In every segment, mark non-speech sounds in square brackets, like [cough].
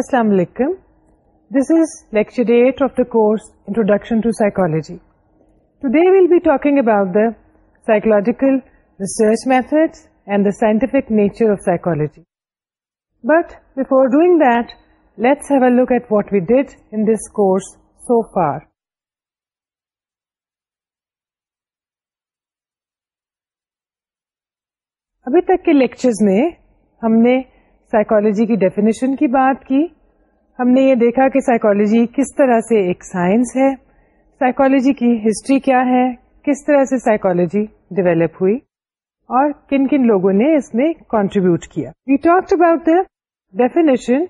السلام علیکم this is lecture date of the course introduction to psychology today we'll be talking about the psychological research psychological and the scientific nature of psychology but before doing that let's have a look at what we did in this course so far ابھی تک کے lectures میں ہم نے psychology کی definition کی بات کی ہم نے یہ دیکھا کہ سائیکالوجی کس طرح سے ایک سائنس ہے سائیکولوجی کی ہسٹری کیا ہے کس طرح سے سائیکالوجی ڈیویلپ ہوئی اور کن کن لوگوں نے اس میں کانٹریبیوٹ کیا we talk about the definition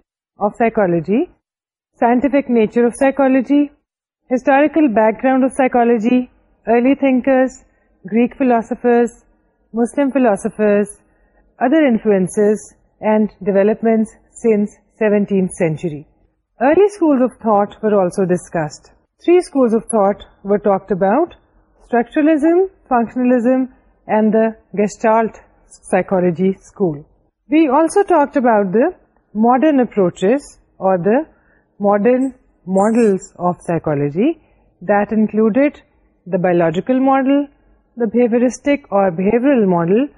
of psychology scientific nature of psychology historical background of psychology early thinkers Greek philosophers Muslim philosophers other influence and development since 17th century Early schools of thought were also discussed. Three schools of thought were talked about: structuralism, functionalism, and the Gestalt psychology school. We also talked about the modern approaches or the modern models of psychology that included the biological model, the behavioristic or behavioral model,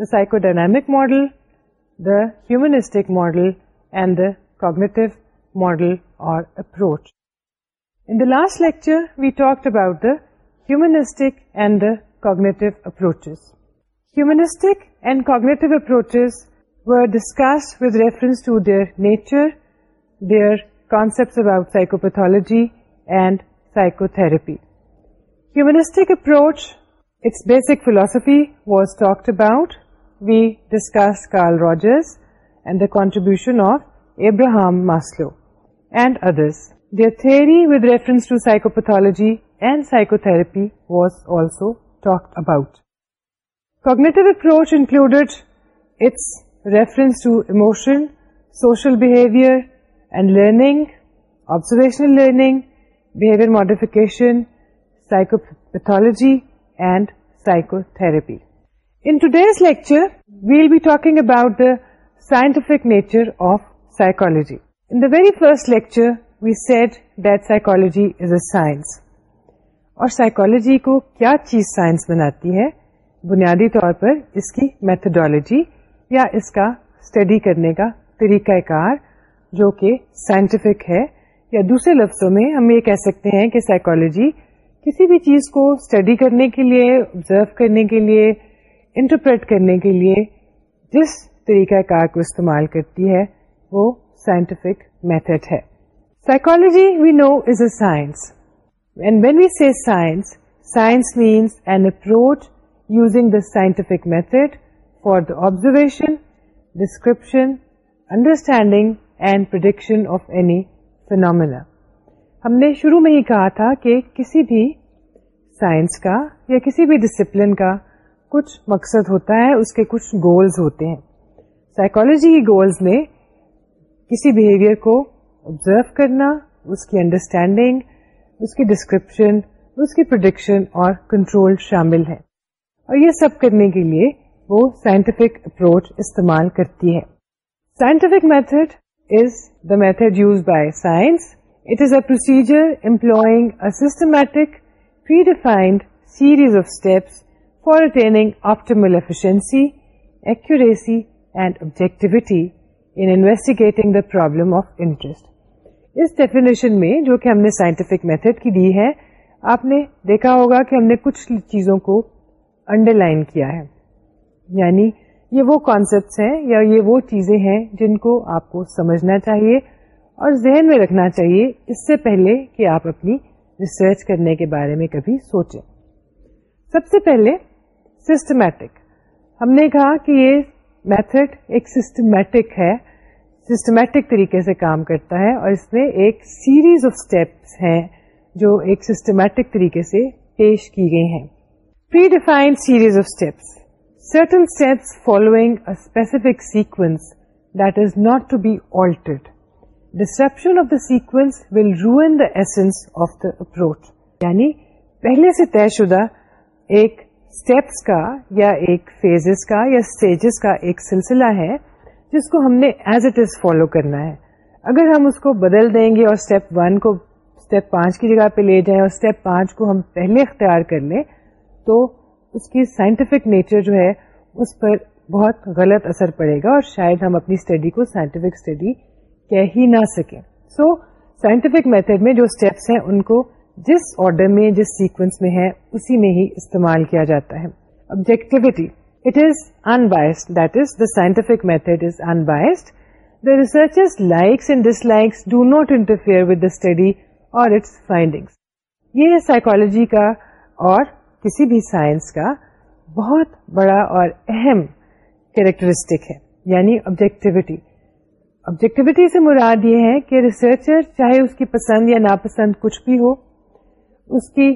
the psychodynamic model, the humanistic model, and the cognitive model, or approach. In the last lecture, we talked about the humanistic and the cognitive approaches. Humanistic and cognitive approaches were discussed with reference to their nature, their concepts about psychopathology and psychotherapy. Humanistic approach, its basic philosophy was talked about. We discussed Carl Rogers and the contribution of Abraham Maslow and others. Their theory with reference to psychopathology and psychotherapy was also talked about. Cognitive approach included its reference to emotion, social behavior and learning, observational learning, behavior modification, psychopathology and psychotherapy. In today's lecture, we'll be talking about the scientific nature of psychology. First lecture we set a science. اور psychology کو کیا چیز science بناتی ہے بنیادی طور پر اس کی میتھڈالوجی یا اس کا اسٹڈی کرنے کا طریقہ کار جو کہ سائنٹیفک ہے یا دوسرے لفظوں میں ہم یہ کہہ سکتے ہیں کہ سائیکولوجی کسی بھی چیز کو اسٹڈی کرنے کے لیے آبزرو کرنے کے لیے انٹرپریٹ کرنے کے لیے جس طریقہ کار کو استعمال کرتی ہے وہ hai میتھڈ ہے know we know is a when we say science science means an approach using the scientific method for the observation description understanding and prediction of any phenomena ہم نے شروع میں ہی کہا تھا کہ کسی بھی سائنس کا یا کسی بھی ڈسپلن کا کچھ مقصد ہوتا ہے اس کے کچھ گولز ہوتے ہیں سائیکولوجی کی گولز میں کسی بہیویئر کو آبزرو کرنا اس کی انڈرسٹینڈنگ اس کی ڈسکرپشن اس کی پروڈکشن اور کنٹرول شامل ہے اور یہ سب کرنے کے لیے وہ سائنٹیفک اپروچ استعمال کرتی ہے scientific method is the method use by science it is a procedure employing a systematic predefined series of steps for attaining optimal efficiency accuracy and objectivity investigating the problem of interest us definition میں جو کہ ہم نے scientific method کی دی ہے آپ نے دیکھا ہوگا کہ ہم نے کچھ چیزوں کو انڈر لائن کیا ہے یعنی یہ وہ کانسیپٹ ہیں یا یہ وہ چیزیں ہیں جن کو آپ کو سمجھنا چاہیے اور ذہن میں رکھنا چاہیے اس سے پہلے کہ آپ اپنی ریسرچ کرنے کے بارے میں کبھی سوچیں سب سے پہلے سسٹمیٹک ہم نے کہا کہ یہ میتھڈ ایک سسٹمیٹک ہے سسٹمیٹک طریقے سے کام کرتا ہے اور اس میں ایک سیریز آف اسٹیپس ہیں جو ایک سسٹمیٹک طریقے سے پیش کی گئی ہیں predefined series certain steps following specific sequence that is not to be altered disruption of the sequence will ruin the essence of the approach یعنی پہلے سے طے شدہ ایک اسٹیپس کا یا ایک فیزز کا یا اسٹیجز کا ایک سلسلہ ہے جس کو ہم نے ایز اٹ از فالو کرنا ہے اگر ہم اس کو بدل دیں گے اور اسٹیپ ون کو اسٹیپ پانچ کی جگہ پہ لے جائیں اور اسٹیپ پانچ کو ہم پہلے اختیار کر لیں تو اس کی سائنٹیفک نیچر جو ہے اس پر بہت غلط اثر پڑے گا اور شاید ہم اپنی اسٹڈی کو سائنٹیفک اسٹڈی کہہ ہی نہ سکیں سو سائنٹیفک میتھڈ میں جو اسٹیپس ہیں ان کو جس آرڈر میں جس سیکوینس میں ہے اسی میں ہی استعمال کیا جاتا ہے objectivity unbiased that the scientific method is unbiased the researchers likes and dislikes do not interfere with study اور اٹس its یہ ye کا اور کسی بھی سائنس کا بہت بڑا اور اہم کیریکٹرسٹک ہے یعنی آبجیکٹیوٹی آبجیکٹیوٹی سے مراد یہ ہے کہ ریسرچر چاہے اس کی پسند یا ناپسند کچھ بھی ہو اس کی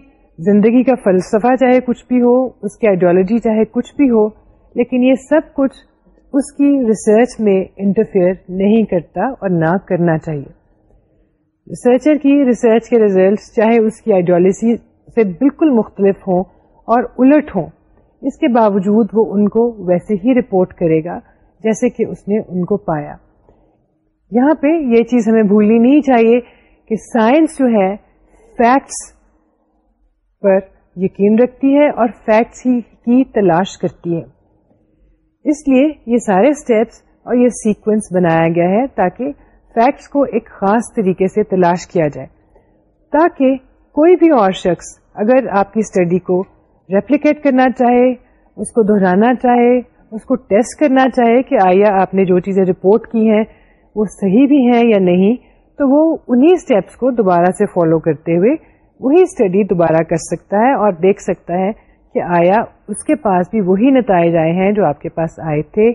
زندگی کا فلسفہ چاہے کچھ بھی ہو اس کی آئیڈیالوجی چاہے کچھ بھی ہو لیکن یہ سب کچھ اس کی ریسرچ میں انٹرفیئر نہیں کرتا اور نہ کرنا چاہیے ریسرچر کی ریسرچ کے ریزلٹس چاہے اس کی آئیڈیالوجی سے بالکل مختلف ہوں اور الٹ ہوں اس کے باوجود وہ ان کو ویسے ہی رپورٹ کرے گا جیسے کہ اس نے ان کو پایا یہاں پہ یہ چیز ہمیں بھولنی نہیں چاہیے کہ سائنس جو ہے فیکٹس پر یقین رکھتی ہے اور فیکٹس ہی کی تلاش کرتی ہے اس لیے یہ سارے اسٹیپس اور یہ سیکوینس بنایا گیا ہے تاکہ فیکٹس کو ایک خاص طریقے سے تلاش کیا جائے تاکہ کوئی بھی اور شخص اگر آپ کی اسٹڈی کو ریپلیکیٹ کرنا چاہے اس کو دہرانا چاہے اس کو ٹیسٹ کرنا چاہے کہ آیا آپ نے جو چیزیں رپورٹ کی ہیں وہ صحیح بھی ہیں یا نہیں تو وہ انہی اسٹیپس کو دوبارہ سے فالو کرتے ہوئے وہی اسٹڈی دوبارہ کر سکتا ہے اور دیکھ سکتا ہے کہ آیا اس کے پاس بھی وہی نتائج آئے ہیں جو آپ کے پاس آئے تھے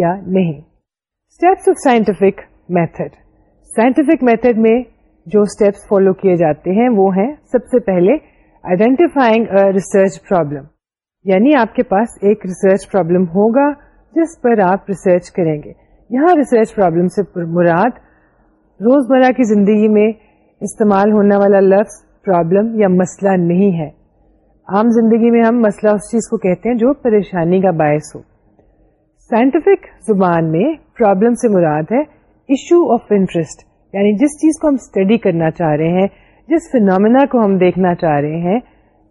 یا نہیں steps of scientific method scientific method میں جو اسٹیپس فالو کیے جاتے ہیں وہ ہیں سب سے پہلے آئیڈینٹیفائنگ ریسرچ پرابلم یعنی آپ کے پاس ایک ریسرچ پرابلم ہوگا جس پر آپ ریسرچ کریں گے یہاں ریسرچ پرابلم سے مراد روزمرہ کی زندگی میں استعمال ہونے والا لفظ پرابلم یا مسئلہ نہیں ہے عام زندگی میں ہم مسئلہ اس چیز کو کہتے ہیں جو پریشانی کا باعث ہو سائنٹیفک زبان میں پرابلم سے مراد ہے ایشو آف انٹرسٹ یعنی جس چیز کو ہم اسٹڈی کرنا چاہ رہے ہیں جس فنامنا کو ہم دیکھنا چاہ رہے ہیں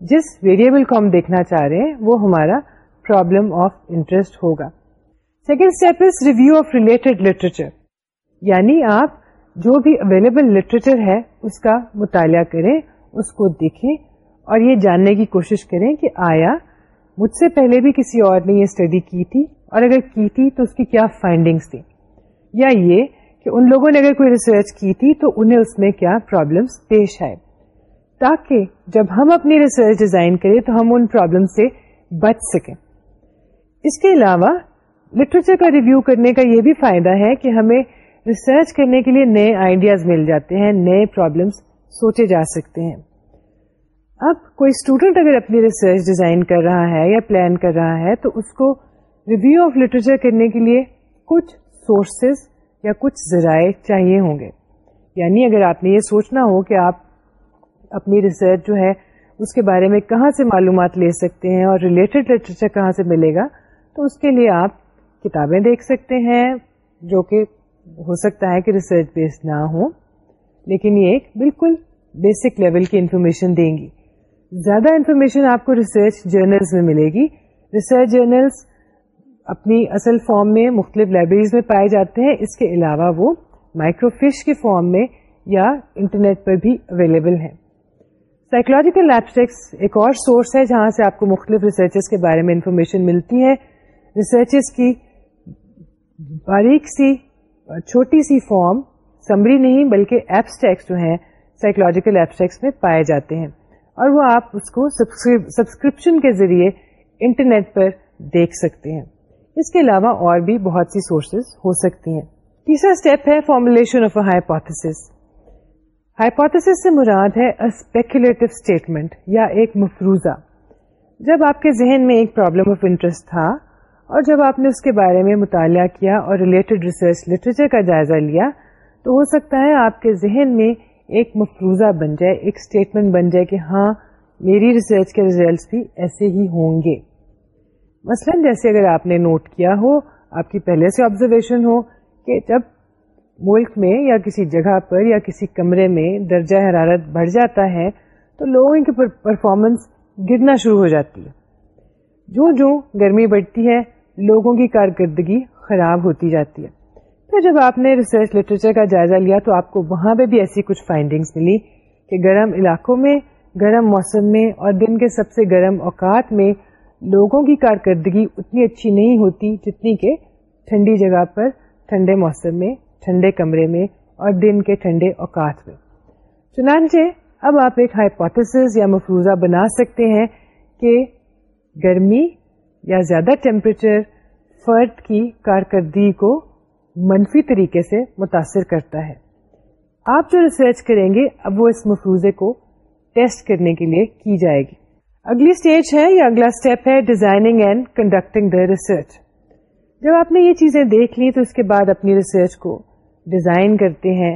جس ویریبل کو ہم دیکھنا چاہ رہے ہیں وہ ہمارا پرابلم آف انٹرسٹ ہوگا second step is review of related literature یعنی آپ جو بھی اویلیبل لٹریچر ہے اس کا مطالعہ کریں اس کو دیکھیں اور یہ جاننے کی کوشش کریں کہ آیا مجھ سے پہلے بھی کسی اور نے یہ اسٹڈی کی تھی اور اگر کی تھی تو اس کی کیا فائنڈنگس تھی یا یہ کہ ان لوگوں نے اگر کوئی ریسرچ کی تھی تو انہیں اس میں کیا پرابلمس پیش آئے تاکہ جب ہم اپنی ریسرچ ڈیزائن کریں تو ہم ان پرابلم سے بچ سکیں اس کے علاوہ لٹریچر کا ریویو کرنے کا یہ بھی فائدہ ہے کہ ہمیں ریسرچ کرنے کے لیے نئے آئیڈیاز مل جاتے ہیں نئے پرابلمس سوچے جا سکتے ہیں اب کوئی اسٹوڈنٹ اگر اپنی ریسرچ ڈیزائن کر رہا ہے یا پلان کر رہا ہے تو اس کو ریویو آف لٹریچر کرنے کے لیے کچھ سورسز یا کچھ ذرائع چاہیے ہوں گے یعنی اگر آپ نے یہ سوچنا ہو کہ آپ اپنی ریسرچ جو ہے اس کے بارے میں کہاں سے معلومات لے سکتے ہیں اور ریلیٹڈ لٹریچر کہاں سے ملے گا تو اس کے لیے آپ کتابیں دیکھ سکتے ہیں جو کہ ہو سکتا ہے کہ ریسرچ بیسڈ نہ ہو لیکن یہ ایک بالکل بیسک لیول کی انفارمیشن دیں گی زیادہ انفارمیشن آپ کو ریسرچ جرنلس میں ملے گی ریسرچ جرنلس اپنی اصل فارم میں مختلف لائبریریز میں پائے جاتے ہیں اس کے علاوہ وہ مائکرو فش کے فارم میں یا انٹرنیٹ پر بھی اویلیبل ہیں سائیکولوجیکل لیبسٹکس ایک اور سورس ہے جہاں سے آپ کو مختلف ریسرچز کے بارے میں انفارمیشن ملتی ہے ریسرچز کی باریک سی چھوٹی سی فارم سمری نہیں بلکہ ایپسٹیکس جو ہیں سائیکولوجیکل ایپسٹیکس میں پائے جاتے ہیں اور وہ آپ اس کو سبسکرپشن کے ذریعے انٹرنیٹ پر دیکھ سکتے ہیں اس کے علاوہ اور بھی بہت سی سورسز ہو سکتی ہیں تیسرا اسٹیپ ہے فارمولیشن آف اے ہائیپوتھس سے مراد ہے اسپیکولیٹو اسٹیٹمنٹ یا ایک مفروضہ جب آپ کے ذہن میں ایک پرابلم آف انٹرسٹ تھا اور جب آپ نے اس کے بارے میں مطالعہ کیا اور ریلیٹڈ ریسرچ لٹریچر کا جائزہ لیا تو ہو سکتا ہے آپ کے ذہن میں ایک مفروضہ بن جائے ایک اسٹیٹمنٹ بن جائے کہ ہاں میری ریسرچ کے ریزلٹس بھی ایسے ہی ہوں گے مثلا جیسے اگر آپ نے نوٹ کیا ہو آپ کی پہلے سے آبزرویشن ہو کہ جب ملک میں یا کسی جگہ پر یا کسی کمرے میں درجہ حرارت بڑھ جاتا ہے تو لوگوں کی پرفارمنس گرنا شروع ہو جاتی ہے جو جو گرمی بڑھتی ہے لوگوں کی کارکردگی خراب ہوتی جاتی ہے پھر جب آپ نے ریسرچ لٹریچر کا جائزہ لیا تو آپ کو وہاں پہ بھی ایسی کچھ فائنڈنگس ملی کہ گرم علاقوں میں گرم موسم میں اور دن کے سب سے گرم اوقات میں لوگوں کی کارکردگی اتنی اچھی نہیں ہوتی جتنی کہ ٹھنڈی جگہ پر ٹھنڈے موسم میں ٹھنڈے کمرے میں اور دن کے ٹھنڈے اوقات میں چنانچہ اب آپ ایک ہائپوتھس یا مفروضہ بنا سکتے ہیں کہ گرمی یا زیادہ ٹیمپریچر فرد کی کارکردگی کو منفی طریقے سے متاثر کرتا ہے آپ جو ریسرچ کریں گے اب وہ اس مفروضے کو ٹیسٹ کرنے کے لیے کی جائے گی اگلی اسٹیج ہے یا اگلا اسٹیپ ہے designing and conducting the research جب آپ نے یہ چیزیں دیکھ لی تو اس کے بعد اپنی ریسرچ کو ڈیزائن کرتے ہیں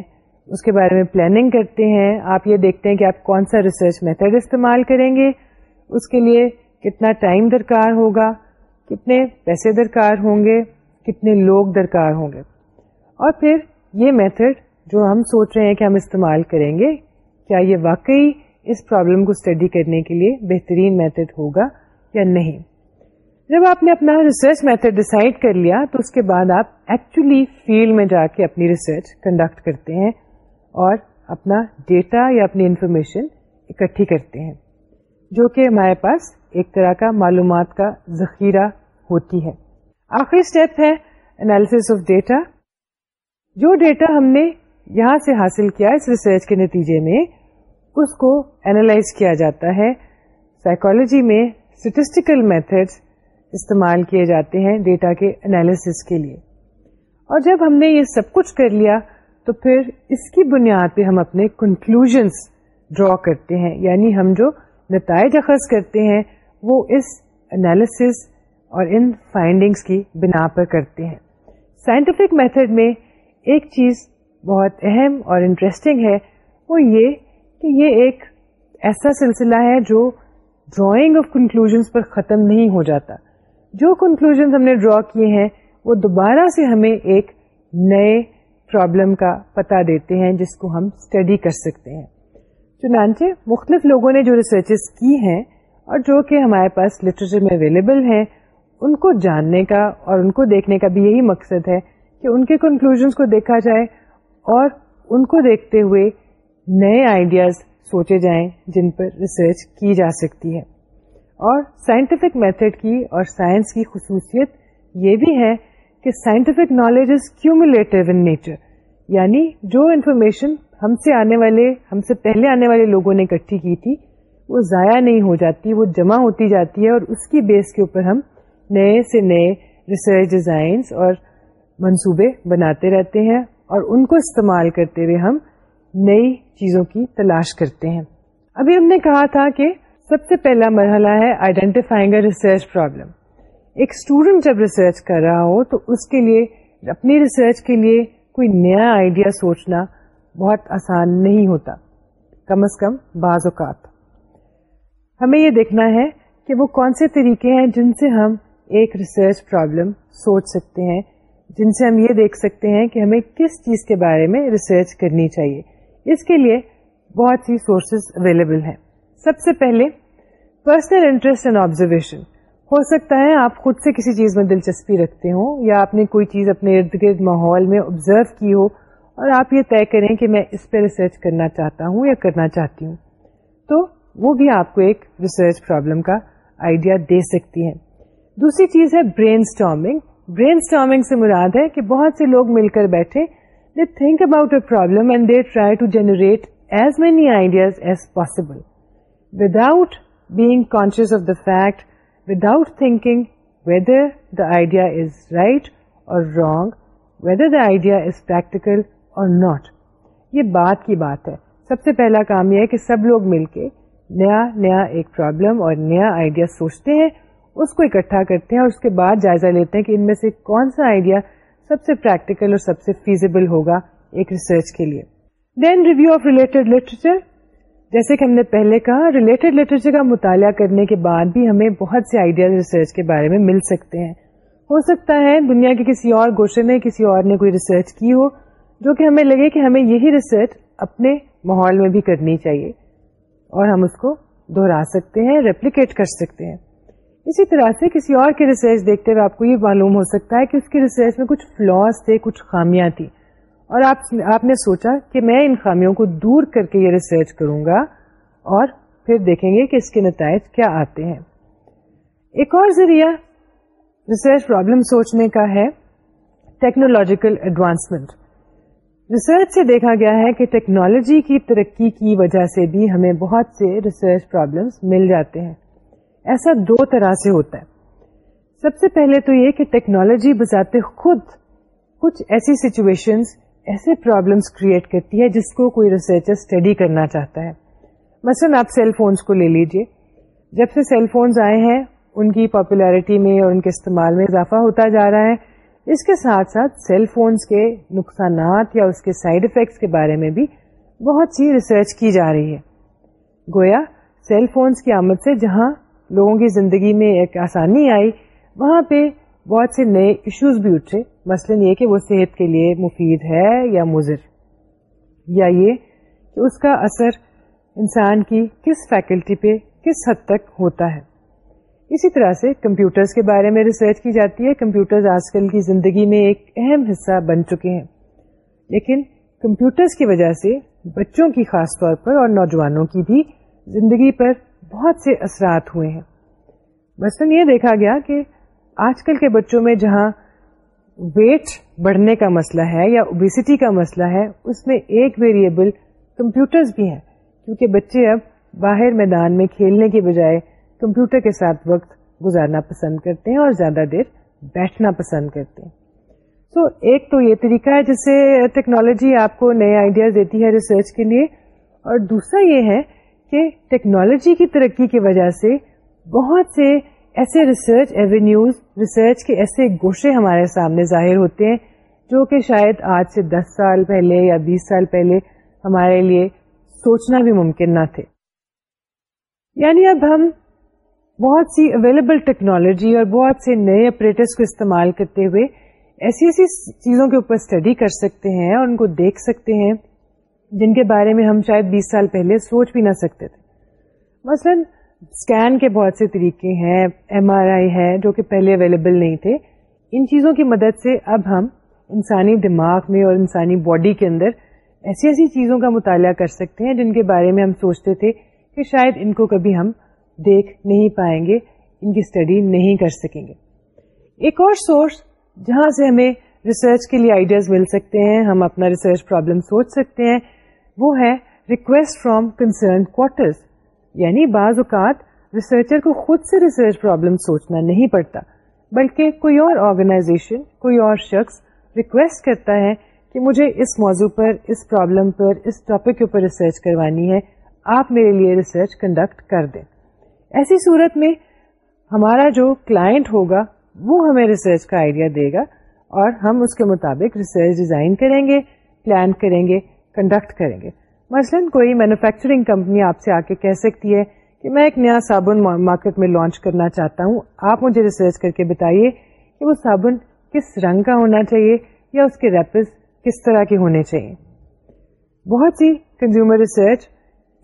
اس کے بارے میں پلاننگ کرتے ہیں آپ یہ دیکھتے ہیں کہ آپ کون سا ریسرچ میتھڈ استعمال کریں گے اس کے لیے کتنا ٹائم درکار ہوگا کتنے پیسے درکار ہوں گے کتنے لوگ درکار ہوں گے اور پھر یہ میتھڈ جو ہم سوچ رہے ہیں کہ ہم استعمال کریں گے کیا یہ واقعی اس پرابلم کو اسٹڈی کرنے کے لیے بہترین میتھڈ ہوگا یا نہیں جب آپ نے اپنا ریسرچ میتھڈ ڈسائڈ کر لیا تو اس کے بعد آپ ایکچولی فیلڈ میں جا کے اپنی ریسرچ کنڈکٹ کرتے ہیں اور اپنا ڈیٹا یا اپنی انفارمیشن اکٹھی کرتے ہیں جو کہ ہمارے پاس ایک طرح کا معلومات کا ذخیرہ ہوتی ہے آخری اسٹیپ ہے انالیس آف ڈیٹا جو ڈیٹا ہم نے یہاں سے حاصل کیا اس ریسرچ کے نتیجے میں اس کو اینالائز کیا جاتا ہے سائیکالوجی میں اسٹیٹسٹیکل میتھڈ استعمال کیے جاتے ہیں ڈیٹا کے انالیس کے لیے اور جب ہم نے یہ سب کچھ کر لیا تو پھر اس کی بنیاد پہ ہم اپنے کنکلوژ ڈرا کرتے ہیں یعنی ہم جو نتائج اخذ کرتے ہیں وہ اس انالیس اور ان فائنڈنگس کی بنا پر کرتے ہیں سائنٹیفک میتھڈ میں ایک چیز بہت اہم اور انٹرسٹنگ ہے وہ یہ کہ یہ ایک ایسا سلسلہ ہے جو ڈرائنگ آف کنکلوژنس پر ختم نہیں ہو جاتا جو کنکلوژ ہم نے ڈرا کیے ہیں وہ دوبارہ سے ہمیں ایک نئے پرابلم کا پتہ دیتے ہیں جس کو ہم اسٹڈی کر سکتے ہیں چنانچہ مختلف لوگوں نے جو ریسرچز کی ہیں اور جو کہ ہمارے پاس لٹریچر میں اویلیبل ہیں ان کو جاننے کا اور ان کو دیکھنے کا بھی یہی مقصد ہے کہ ان کے کنکلوژنس کو دیکھا جائے اور ان کو دیکھتے ہوئے نئے آئیڈیاز سوچے جائیں جن پر ریسرچ کی جا سکتی ہے اور سائنٹیفک میتھڈ کی اور سائنس کی خصوصیت یہ بھی ہے کہ scientific knowledge is cumulative in nature یعنی جو انفارمیشن ہم سے آنے والے ہم سے پہلے آنے والے لوگوں نے اکٹھی کی تھی وہ ضائع نہیں ہو جاتی وہ جمع ہوتی جاتی ہے اور اس کی بیس کے اوپر ہم نئے سے نئے ریسرچ ڈیزائنس اور منصوبے بناتے رہتے ہیں اور ان کو استعمال کرتے ہوئے ہم نئی چیزوں کی تلاش کرتے ہیں ابھی ہم نے کہا تھا کہ سب سے پہلا مرحلہ ہے آئیڈینٹیفائنگ ریسرچ پرابلم ایک اسٹوڈنٹ جب ریسرچ کر رہا ہو تو اس کے لیے اپنی ریسرچ کے لیے کوئی نیا آئیڈیا سوچنا بہت آسان نہیں ہوتا کم از کم بعض اوقات ہمیں یہ دیکھنا ہے کہ وہ کون سے طریقے ہیں جن سے ہم ایک ریسرچ پرابلم سوچ سکتے ہیں جن سے ہم یہ دیکھ سکتے ہیں کہ ہمیں کس چیز کے بارے میں ریسرچ کرنی چاہیے اس کے لیے بہت ہی سورسز اویلیبل ہیں سب سے پہلے پرسنل انٹرسٹ اینڈ آبزرویشن ہو سکتا ہے آپ خود سے کسی چیز میں دلچسپی رکھتے ہوں یا آپ نے کوئی چیز اپنے ارد گرد ماحول میں آبزرو کی ہو اور آپ یہ طے کریں کہ میں اس پہ ریسرچ کرنا چاہتا ہوں یا کرنا چاہتی ہوں تو وہ بھی آپ کو ایک ریسرچ پرابلم کا آئیڈیا دے سکتی ہیں دوسری چیز ہے برین اسٹارمنگ برین اسٹارمنگ سے مراد ہے کہ بہت سے لوگ مل کر بیٹھے they think about a problem and they try to generate as many ideas as possible without being conscious of the fact without thinking whether the idea is right or wrong whether the idea is practical or not یہ بات کی بات ہے سب سے پہلا کام یہ ہے کہ سب لوگ مل کے نیا نیا ایک پرابلم اور نیا آئیڈیا سوچتے ہیں اس کو اکٹھا کرتے ہیں اور اس کے بعد جائزہ لیتے ہیں کہ ان میں سے کون سا آئیڈیا سب سے پریکٹیکل اور سب سے فیزیبل ہوگا ایک ریسرچ کے لیے then review of related literature جیسے کہ ہم نے پہلے کہا ریلیٹڈ لٹریچر کا مطالعہ کرنے کے بعد بھی ہمیں بہت سے آئیڈیا ریسرچ کے بارے میں مل سکتے ہیں ہو سکتا ہے دنیا کے کسی اور گوشے میں کسی اور نے کوئی ریسرچ کی ہو جو کہ ہمیں لگے کہ ہمیں یہی ریسرچ اپنے ماحول میں بھی کرنی چاہیے اور ہم اس کو دوہرا سکتے ہیں ریپلیکیٹ کر سکتے ہیں اسی طرح سے کسی اور کے ریسرچ دیکھتے ہوئے آپ کو یہ معلوم ہو سکتا ہے کہ اس کی ریسرچ میں کچھ فلاس تھے کچھ خامیاں تھیں اور آپ نے سوچا کہ میں ان خامیوں کو دور کر کے یہ ریسرچ کروں گا اور پھر دیکھیں گے کہ اس کے نتائج کیا آتے ہیں ایک اور ذریعہ ریسرچ پرابلم سوچنے کا ہے ٹیکنالوجیکل ایڈوانسمنٹ ریسرچ سے دیکھا گیا ہے کہ ٹیکنالوجی کی ترقی کی وجہ سے بھی ہمیں بہت سے ریسرچ پرابلمس مل جاتے ہیں ایسا دو طرح سے ہوتا ہے سب سے پہلے تو یہ کہ ٹیکنالوجی بذات خود کچھ ایسی سچویشن ایسے پرابلمس کریٹ کرتی ہے جس کو کوئی ریسرچر اسٹڈی کرنا چاہتا ہے مثلاً آپ سیل فونس کو لے لیجیے جب سے سیل فونس آئے ہیں ان کی پاپولیرٹی میں اور ان کے استعمال میں اضافہ ہوتا جا رہا ہے اس کے ساتھ ساتھ سیل فونس کے نقصانات یا اس کے سائڈ افیکٹس کے بارے میں بھی بہت سی ریسرچ کی جا رہی ہے گویا سیل فونس کی آمد سے جہاں لوگوں کی زندگی میں ایک آسانی آئی وہاں پہ بہت سے نئے ایشوز بھی اٹھے مثلا یہ کہ وہ صحت کے لیے مفید ہے یا مضر یا یہ کہ اس کا اثر انسان کی کس فیکلٹی پہ کس حد تک ہوتا ہے اسی طرح سے کمپیوٹرز کے بارے میں ریسرچ کی جاتی ہے کمپیوٹرز آج کل کی زندگی میں ایک اہم حصہ بن چکے ہیں لیکن کمپیوٹرز کی وجہ سے بچوں کی خاص طور پر اور نوجوانوں کی بھی زندگی پر بہت سے اثرات ہوئے ہیں مثلاً یہ دیکھا گیا کہ آج کل کے بچوں میں جہاں ویٹ بڑھنے کا مسئلہ ہے یا اوبیسٹی کا مسئلہ ہے اس میں ایک ویریبل کمپیوٹرز بھی ہیں کیونکہ بچے اب باہر میدان میں کھیلنے کے بجائے کمپیوٹر کے ساتھ وقت گزارنا پسند کرتے ہیں اور زیادہ دیر بیٹھنا پسند کرتے ہیں سو so, ایک تو یہ طریقہ ہے سے ٹیکنالوجی آپ کو نئے آئیڈیاز دیتی ہے ریسرچ کے لیے اور دوسرا یہ ہے کہ ٹیکنالوجی کی ترقی کی وجہ سے بہت سے ایسے ریسرچ ایوینیوز ریسرچ کے ایسے گوشے ہمارے سامنے ظاہر ہوتے ہیں جو کہ شاید آج سے دس سال پہلے یا بیس سال پہلے ہمارے لیے سوچنا بھی ممکن نہ تھے یعنی اب ہم بہت سی اویلیبل ٹیکنالوجی اور بہت سے نئے کو استعمال کرتے ہوئے ایسی ایسی چیزوں کے اوپر اسٹڈی کر سکتے ہیں اور ان کو دیکھ سکتے ہیں جن کے بارے میں ہم شاید بیس سال پہلے سوچ بھی نہ سکتے تھے مثلاً اسکین کے بہت سے طریقے ہیں ایم آر آئی ہے جو کہ پہلے اویلیبل نہیں تھے ان چیزوں کی مدد سے اب ہم انسانی دماغ میں اور انسانی باڈی کے اندر ایسی ایسی چیزوں کا مطالعہ کر سکتے ہیں جن کے بارے میں ہم سوچتے تھے کہ شاید ان کو کبھی ہم دیکھ نہیں پائیں گے ان کی اسٹڈی نہیں کر سکیں گے ایک اور سورس جہاں سے ہمیں ریسرچ کے لیے آئیڈیاز مل سکتے ہیں ہم اپنا ریسرچ پرابلم سوچ سکتے ہیں وہ ہے ریکویسٹ فرام کنسرن کوارٹرز یعنی بعض اوقات ریسرچر کو خود سے ریسرچ پرابلم سوچنا نہیں پڑتا بلکہ کوئی اور آرگنائزیشن کوئی اور شخص ریکویسٹ کرتا ہے کہ مجھے اس موضوع پر اس پرابلم پر اس ٹاپک کے اوپر ریسرچ کروانی ہے آپ میرے لیے ریسرچ کنڈکٹ کر دیں ایسی صورت میں ہمارا جو کلائنٹ ہوگا وہ ہمیں ریسرچ کا آئیڈیا دے گا اور ہم اس کے مطابق ریسرچ ڈیزائن کریں گے پلان کریں گے کنڈکٹ کریں گے مثلاً کوئی مینوفیکچرنگ کمپنی آپ سے آ کے کہہ سکتی ہے کہ میں ایک نیا صابن مارکیٹ میں لانچ کرنا چاہتا ہوں آپ مجھے ریسرچ کر کے بتائیے کہ وہ صابن کس رنگ کا ہونا چاہیے یا اس کے ریپز کس طرح کے ہونے چاہیے بہت سی کنزیومر ریسرچ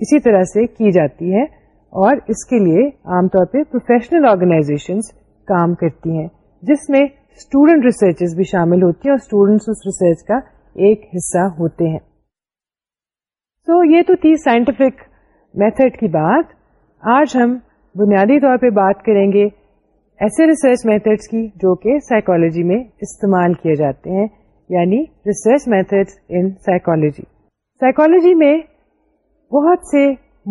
اسی طرح سے کی جاتی ہے اور اس کے لیے عام طور پہ پروفیشنل آرگنائزیشن کام کرتی ہیں جس میں اسٹوڈنٹ ریسرچز بھی شامل ہوتی ہیں اور اسٹوڈینٹس اس ریسرچ کا ایک حصہ ہوتے ہیں سو یہ تو تھی سائنٹیفک میتھڈ کی بات آج ہم بنیادی طور پہ بات کریں گے ایسے ریسرچ میتھڈس کی جو کہ سائیکالوجی میں استعمال کیے جاتے ہیں یعنی research method in psychology psychology میں بہت سے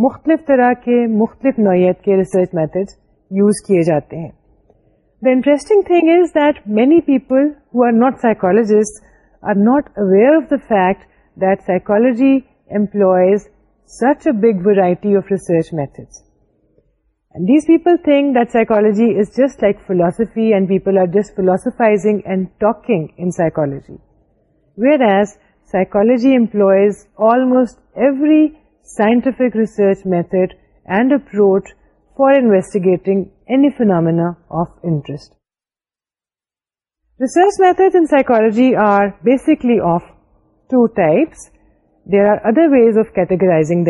مختلف طرح کے مختلف نوعیت کے ریسرچ میتھڈس یوز کیے جاتے ہیں the interesting thing is that many people who are not psychologist are not aware of the fact that psychology employs such a big variety of research methods. And these people think that psychology is just like philosophy and people are just philosophizing and talking in psychology. Whereas psychology employs almost every scientific research method and approach for investigating any phenomena of interest. Research methods in psychology are basically of two types. There are other ways of categorising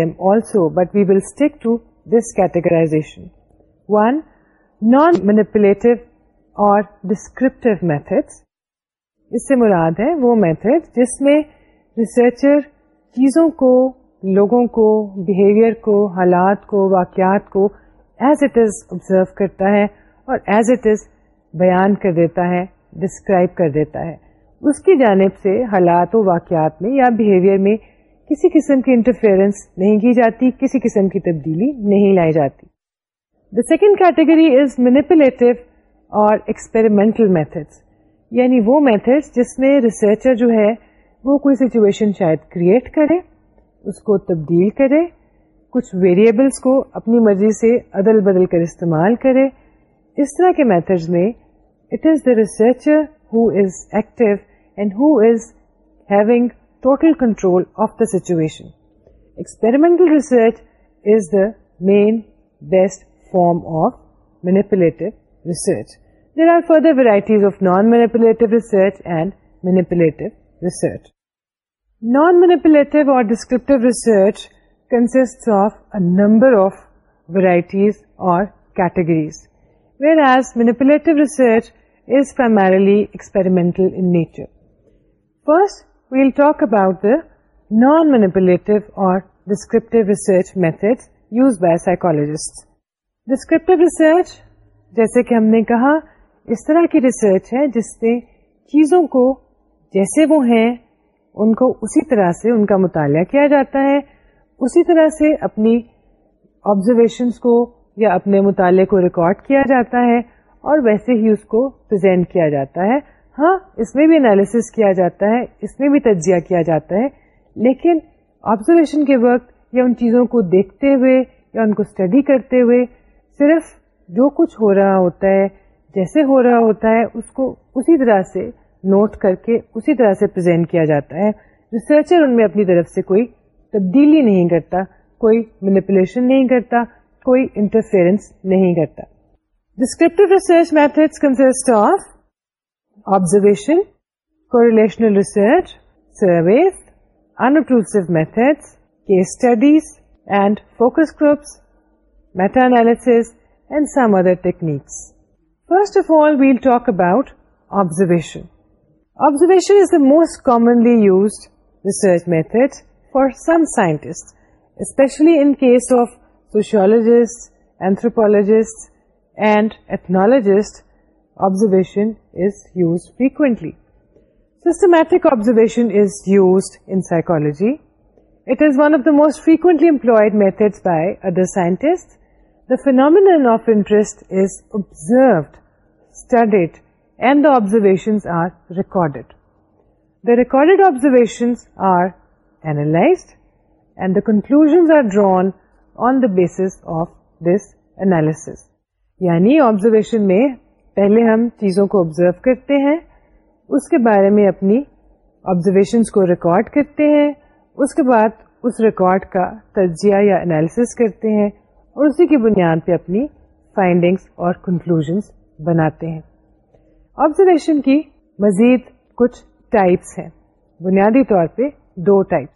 اور لوگوں کو behaviour کو حالات کو واقعات کو as it is observe کرتا ہے اور ایز اٹ از بیان کر دیتا ہے ڈسکرائب کر دیتا ہے اس کی جانب سے حالات واقعات میں یا بہیوئر میں کسی قسم کی انٹرفیئرنس نہیں کی جاتی کسی قسم کی تبدیلی نہیں لائی جاتی the second category is manipulative or experimental methods یعنی وہ میتھڈس جس میں ریسرچر جو ہے وہ کوئی سچویشن شاید کریٹ کرے اس کو تبدیل کرے کچھ ویریبلس کو اپنی مرضی سے ادل بدل کر استعمال کرے اس طرح کے میتھڈز میں it is the researcher who is active and who is having total control of the situation experimental research is the main best form of manipulative research there are further varieties of non manipulative research research non manipulative or descriptive research consist of number of varieties اور we'll talk about the non manipulative or descriptive research method use by psychologist descriptive research جیسے کہ ہم نے کہا اس طرح کی research ہے جس سے چیزوں کو جیسے وہ ہیں ان کو اسی طرح سے ان کا مطالعہ کیا جاتا ہے اسی طرح سے اپنی آبزرویشنس کو یا اپنے مطالعے کو ریکارڈ کیا جاتا ہے اور ویسے ہی اس کو پرزینٹ کیا جاتا ہے ہاں اس میں بھی انالیس کیا جاتا ہے اس میں بھی تجزیہ کیا جاتا ہے لیکن آبزرویشن کے وقت یا ان چیزوں کو دیکھتے ہوئے یا ان کو اسٹڈی کرتے ہوئے صرف جو کچھ ہو رہا ہوتا ہے جیسے ہو رہا ہوتا ہے اس کو اسی طرح سے نوٹ کر کے اسی طرح سے پرزینٹ کیا جاتا ہے ریسرچر ان میں اپنی طرف سے کوئی تبدیلی نہیں کرتا کوئی مینپولیشن نہیں کرتا کوئی انٹرفیئرنس نہیں کرتا descriptive research method consist of observation, correlational research, surveys, unobtrusive methods, case studies and focus groups, meta-analysis and some other techniques. First of all, we'll talk about observation. Observation is the most commonly used research method for some scientists, especially in case of sociologists, anthropologists and ethnologists observation frequently systematic observation is used in psychology it one of the most frequently employed method by other scientist the phenomena of interest observed studied and the observation did the recorded observation are analysed and the conclusion are drawn on the basis of this analysis یعنی observation میں پہلے ہم چیزوں کو observe کرتے ہیں اس کے بارے میں اپنی آبزرویشنس کو ریکارڈ کرتے ہیں اس کے بعد اس ریکارڈ کا تجزیہ یا انالیس کرتے ہیں اور اسی کی بنیاد پہ اپنی فائنڈنگس اور کنکلوژ بناتے ہیں آبزرویشن کی مزید کچھ ٹائپس ہیں بنیادی طور پہ دو types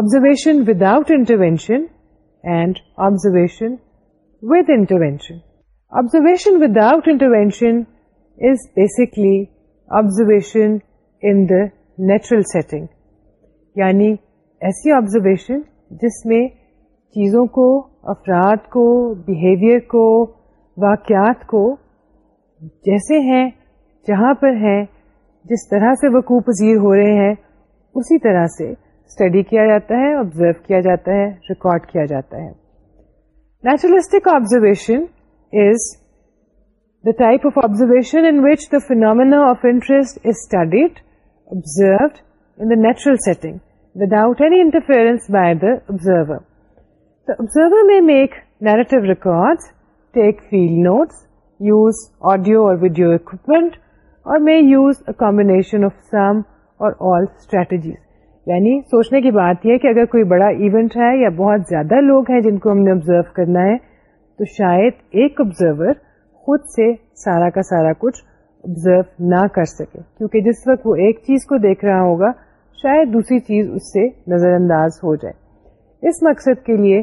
observation without intervention and observation with intervention observation without intervention is basically observation in the natural setting یعنی ایسی آبزرویشن جس میں چیزوں کو افراد کو بیہیویئر کو واقعات کو جیسے ہیں جہاں پر ہیں جس طرح سے وقوع پذیر ہو رہے ہیں اسی طرح سے اسٹڈی کیا جاتا ہے آبزرو کیا جاتا ہے ریکارڈ کیا جاتا ہے naturalistic observation is the type of observation in which the phenomena of interest is studied, observed in the natural setting without any interference by the observer. The observer may make narrative records, take field notes, use audio or video equipment or may use a combination of some or all strategies. یعنی سوچنے کی بات یہ کہ اگر کوئی بڑا event ہے یا بہت زیادہ لوگ ہیں جن کو ہم نے آبزرو کرنا ہے تو شاید ایک آبزرور خود سے سارا کا سارا کچھ آبزرو نہ کر سکے کیونکہ جس وقت وہ ایک چیز کو دیکھ رہا ہوگا شاید دوسری چیز اس سے نظر انداز ہو جائے اس مقصد کے لیے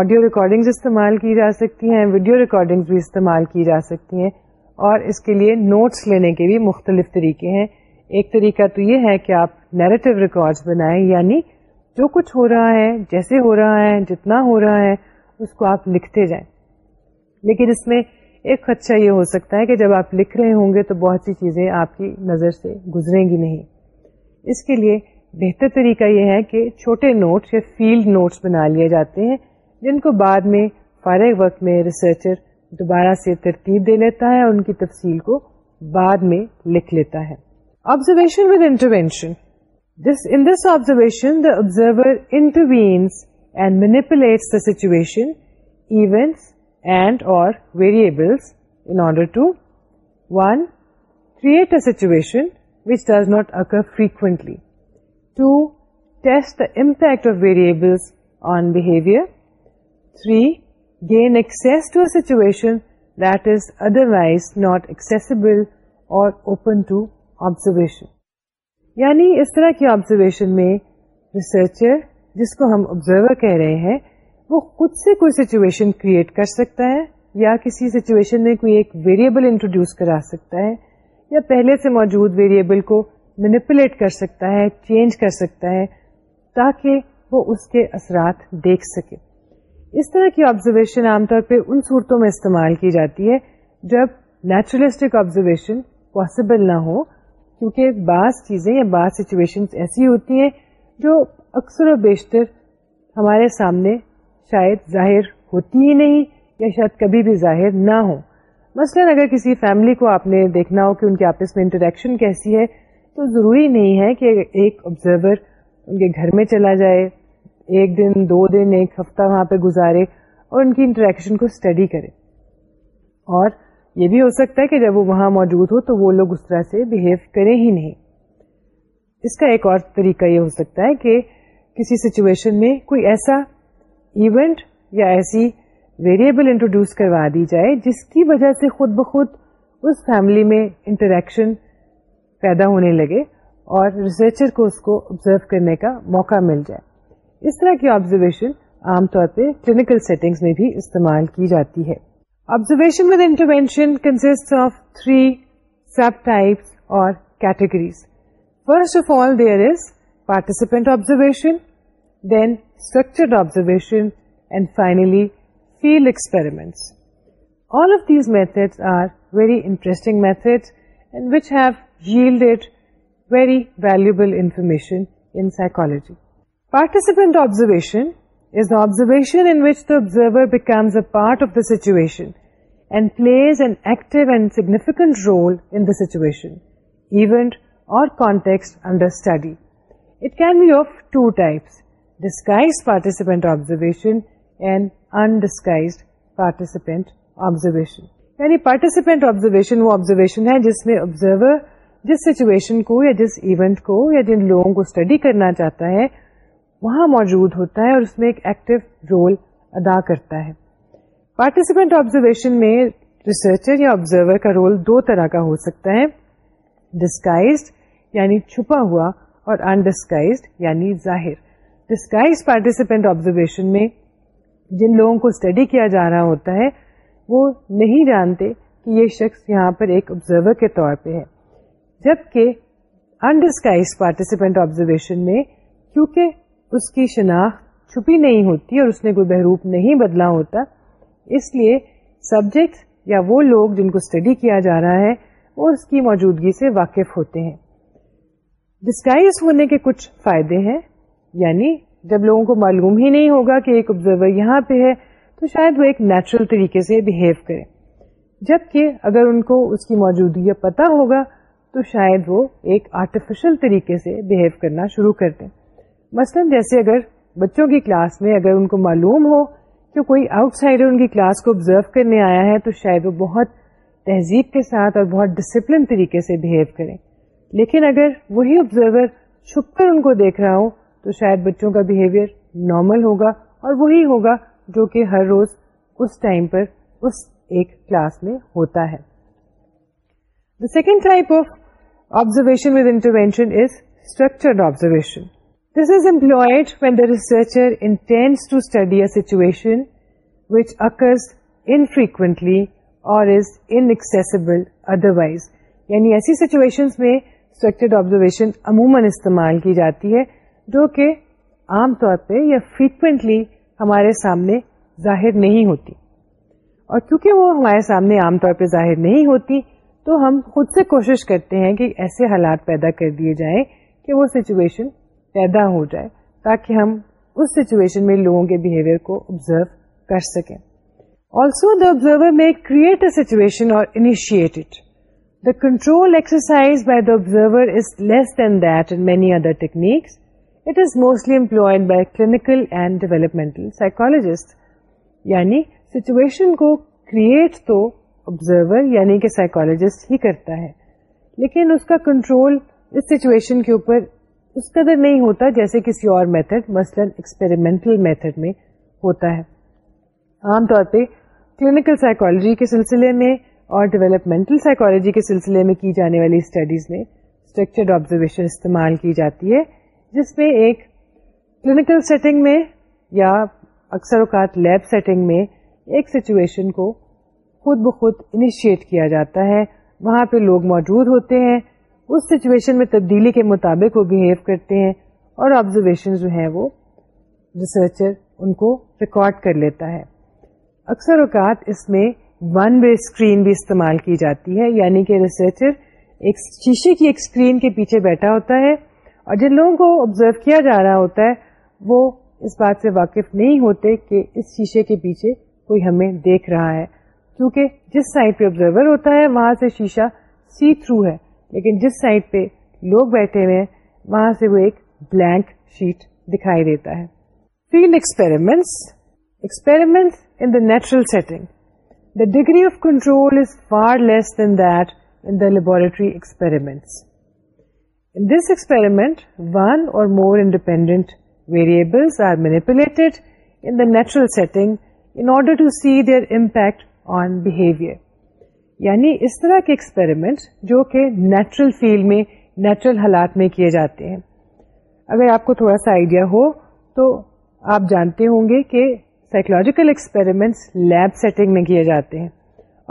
آڈیو ریکارڈنگز استعمال کی جا سکتی ہیں ویڈیو ریکارڈنگز بھی استعمال کی جا سکتی ہیں اور اس کے لیے نوٹس لینے کے بھی مختلف طریقے ہیں ایک طریقہ تو یہ ہے کہ آپ نیریٹو ریکارڈز بنائیں یعنی جو کچھ ہو رہا ہے جیسے ہو رہا ہے جتنا ہو رہا ہے اس کو آپ لکھتے جائیں لیکن اس میں ایک خدشہ یہ ہو سکتا ہے کہ جب آپ لکھ رہے ہوں گے تو بہت سی چیزیں آپ کی نظر سے گزریں گی نہیں اس کے لیے بہتر طریقہ یہ ہے کہ چھوٹے نوٹس یا فیلڈ نوٹس بنا لیے جاتے ہیں جن کو بعد میں فارغ وقت میں ریسرچر دوبارہ سے ترتیب دے لیتا ہے اور ان کی تفصیل کو بعد میں لکھ لیتا ہے observation with intervention in this observation the observer intervenes and manipulates the situation events and or variables in order to one create a situation which does not occur frequently to test the impact of variables on behaviour three gain access to a situation that is otherwise not accessible or open to observation یعنی اس طرح کی observation میں researcher جس کو ہم observer کہہ رہے ہیں وہ خود سے کوئی سچویشن کریٹ کر سکتا ہے یا کسی سچویشن میں کوئی ایک ویریبل انٹروڈیوس کرا سکتا ہے یا پہلے سے موجود ویریبل کو مینپولیٹ کر سکتا ہے چینج کر سکتا ہے تاکہ وہ اس کے اثرات دیکھ سکے اس طرح کی آبزرویشن عام طور پہ ان صورتوں میں استعمال کی جاتی ہے جب نیچرلسٹک آبزرویشن پاسبل نہ ہو کیونکہ بعض چیزیں یا بعض سچویشن ایسی ہوتی ہیں جو اکثر و بیشتر ہمارے سامنے شاید ظاہر ہوتی ہی نہیں یا شاید کبھی بھی ظاہر نہ ہو مثلا اگر کسی فیملی کو آپ نے دیکھنا ہو کہ ان کے آپس میں انٹریکشن کیسی ہے تو ضروری نہیں ہے کہ ایک آبزرور ان کے گھر میں چلا جائے ایک دن دو دن ایک ہفتہ وہاں پہ گزارے اور ان کی انٹریکشن کو اسٹڈی کرے اور یہ بھی ہو سکتا ہے کہ جب وہ وہاں موجود ہو تو وہ لوگ اس طرح سے بہیو کریں ہی نہیں اس کا ایک اور طریقہ یہ ہو سکتا ہے کہ کسی سچویشن میں کوئی ایسا ایونٹ یا ایسی ویریبل انٹروڈیوس کروا دی جائے جس کی وجہ سے خود بخود اس فیملی میں انٹریکشن پیدا ہونے لگے اور ریسرچر کو کو اس اس آبزرو کرنے کا موقع مل جائے طرح کی آبزرویشن عام طور پہ کلینکل سیٹنگ میں بھی استعمال کی جاتی ہے observation with intervention consist of three sub types or categories first of all there is participant observation then structured observation, and finally field experiments. All of these methods are very interesting methods and which have yielded very valuable information in psychology. Participant observation is the observation in which the observer becomes a part of the situation and plays an active and significant role in the situation, event or context under study. It can be of two types, disguised participant observation and undisguised participant observation یعنی participant observation وہ observation جس میں observer جس situation کو یا جس event کو یا جن لوگوں کو اسٹڈی کرنا چاہتا ہے وہاں موجود ہوتا ہے اور اس میں ایک ایکٹیو رول ادا کرتا ہے پارٹیسپینٹ آبزرویشن میں ریسرچر یا آبزرور کا رول دو طرح کا ہو سکتا ہے ڈسکائزڈ یعنی چھپا ہوا اور انڈسکائزڈ یعنی ظاہر ڈسکائز پارٹیسپینٹ آبزرویشن میں جن لوگوں کو اسٹڈی کیا جا رہا ہوتا ہے وہ نہیں جانتے کہ یہ شخص یہاں پر ایک آبزرور کے طور پہ ہے جبکہ انڈسکائز پارٹیسپینٹ آبزرویشن میں کیونکہ اس کی شناخت چھپی نہیں ہوتی اور اس نے کوئی بہروپ نہیں بدلا ہوتا اس لیے سبجیکٹ یا وہ لوگ جن کو اسٹڈی کیا جا رہا ہے وہ اس کی موجودگی سے واقف ہوتے ہیں ڈسکائز ہونے کے کچھ فائدے ہیں یعنی جب لوگوں کو معلوم ہی نہیں ہوگا کہ ایک آبزرور یہاں پہ ہے تو شاید وہ ایک نیچرل طریقے سے بہیو کرے جب کہ اگر ان کو اس کی موجودگی پتہ ہوگا تو شاید وہ ایک آرٹیفیشل طریقے سے بہیو کرنا شروع کر دیں مثلا جیسے اگر بچوں کی کلاس میں اگر ان کو معلوم ہو کہ کوئی آؤٹ سائڈر ان کی کلاس کو آبزرو کرنے آیا ہے تو شاید وہ بہت تہذیب کے ساتھ اور بہت ڈسپلن طریقے سے بہیو کریں لیکن اگر وہی آبزرور چھپ کر ان کو دیکھ رہا ہوں تو شاید بچوں کا بہیویئر نارمل ہوگا اور وہی ہوگا جو کہ ہر روز اس ٹائم پر اس ایک کلاس میں ہوتا ہے the second type of observation with intervention is structured observation this is employed when the researcher intends to study a situation which occurs infrequently or is inaccessible otherwise یعنی ایسی سچویشن میں structured observation عموماً استعمال کی جاتی ہے جو کہ عام طور پہ یا فریکوینٹلی ہمارے سامنے ظاہر نہیں ہوتی اور کیونکہ وہ ہمارے سامنے عام طور پہ ظاہر نہیں ہوتی تو ہم خود سے کوشش کرتے ہیں کہ ایسے حالات پیدا کر دیے جائیں کہ وہ سچویشن پیدا ہو جائے تاکہ ہم اس سچویشن میں لوگوں کے بہیویئر کو آبزرو کر سکیں also the observer may create a situation or initiate the control exercise by the observer is less than that and many other techniques it is mostly employed by clinical and developmental psychologists یعنی situation کو create تو observer یعنی کہ psychologist ہی کرتا ہے لیکن اس کا کنٹرول اس سچویشن کے اوپر اس قدر نہیں ہوتا جیسے کسی اور میتھڈ مثلاً ایکسپیریمنٹل میتھڈ میں ہوتا ہے عام طور پہ کلینکل سائیکولوجی کے سلسلے میں اور ڈیولپمنٹل سائیکولوجی کے سلسلے میں کی جانے والی اسٹڈیز میں اسٹرکچرڈ آبزرویشن استعمال کی جاتی ہے جس میں ایک کلینکل سیٹنگ میں یا اکثر اوقات لیب سیٹنگ میں ایک سچویشن کو خود بخود انیشیٹ کیا جاتا ہے وہاں پہ لوگ موجود ہوتے ہیں اس سچویشن میں تبدیلی کے مطابق وہ بہیو کرتے ہیں اور آبزرویشن جو ہیں وہ ریسرچر ان کو ریکارڈ کر لیتا ہے اکثر اوقات اس میں ون وے اسکرین بھی استعمال کی جاتی ہے یعنی کہ ریسرچر ایک شیشے کی ایک اسکرین کے پیچھے بیٹھا ہوتا ہے اور جن لوگوں کو آبزرو کیا جا رہا ہوتا ہے وہ اس بات سے واقف نہیں ہوتے کہ اس شیشے کے پیچھے کوئی ہمیں دیکھ رہا ہے کیونکہ جس سائڈ پہ آبزرور ہوتا ہے وہاں سے شیشہ سی تھرو ہے لیکن جس سائڈ پہ لوگ بیٹھے ہوئے ہیں وہاں سے وہ ایک بلینک شیٹ دکھائی دیتا ہے field experiments experiments in the natural setting the degree of control is far less than that in the laboratory experiments In this experiment, one or more independent variables are manipulated in the natural setting in order to see their impact on behavior. یعنی اس طرح کے experiment جو کہ natural field میں natural حالات میں کیے جاتے ہیں اگر آپ کو تھوڑا سا آئیڈیا ہو تو آپ جانتے ہوں گے کہ سائیکولوجیکل ایکسپیریمنٹس لیب سیٹنگ میں کیے جاتے ہیں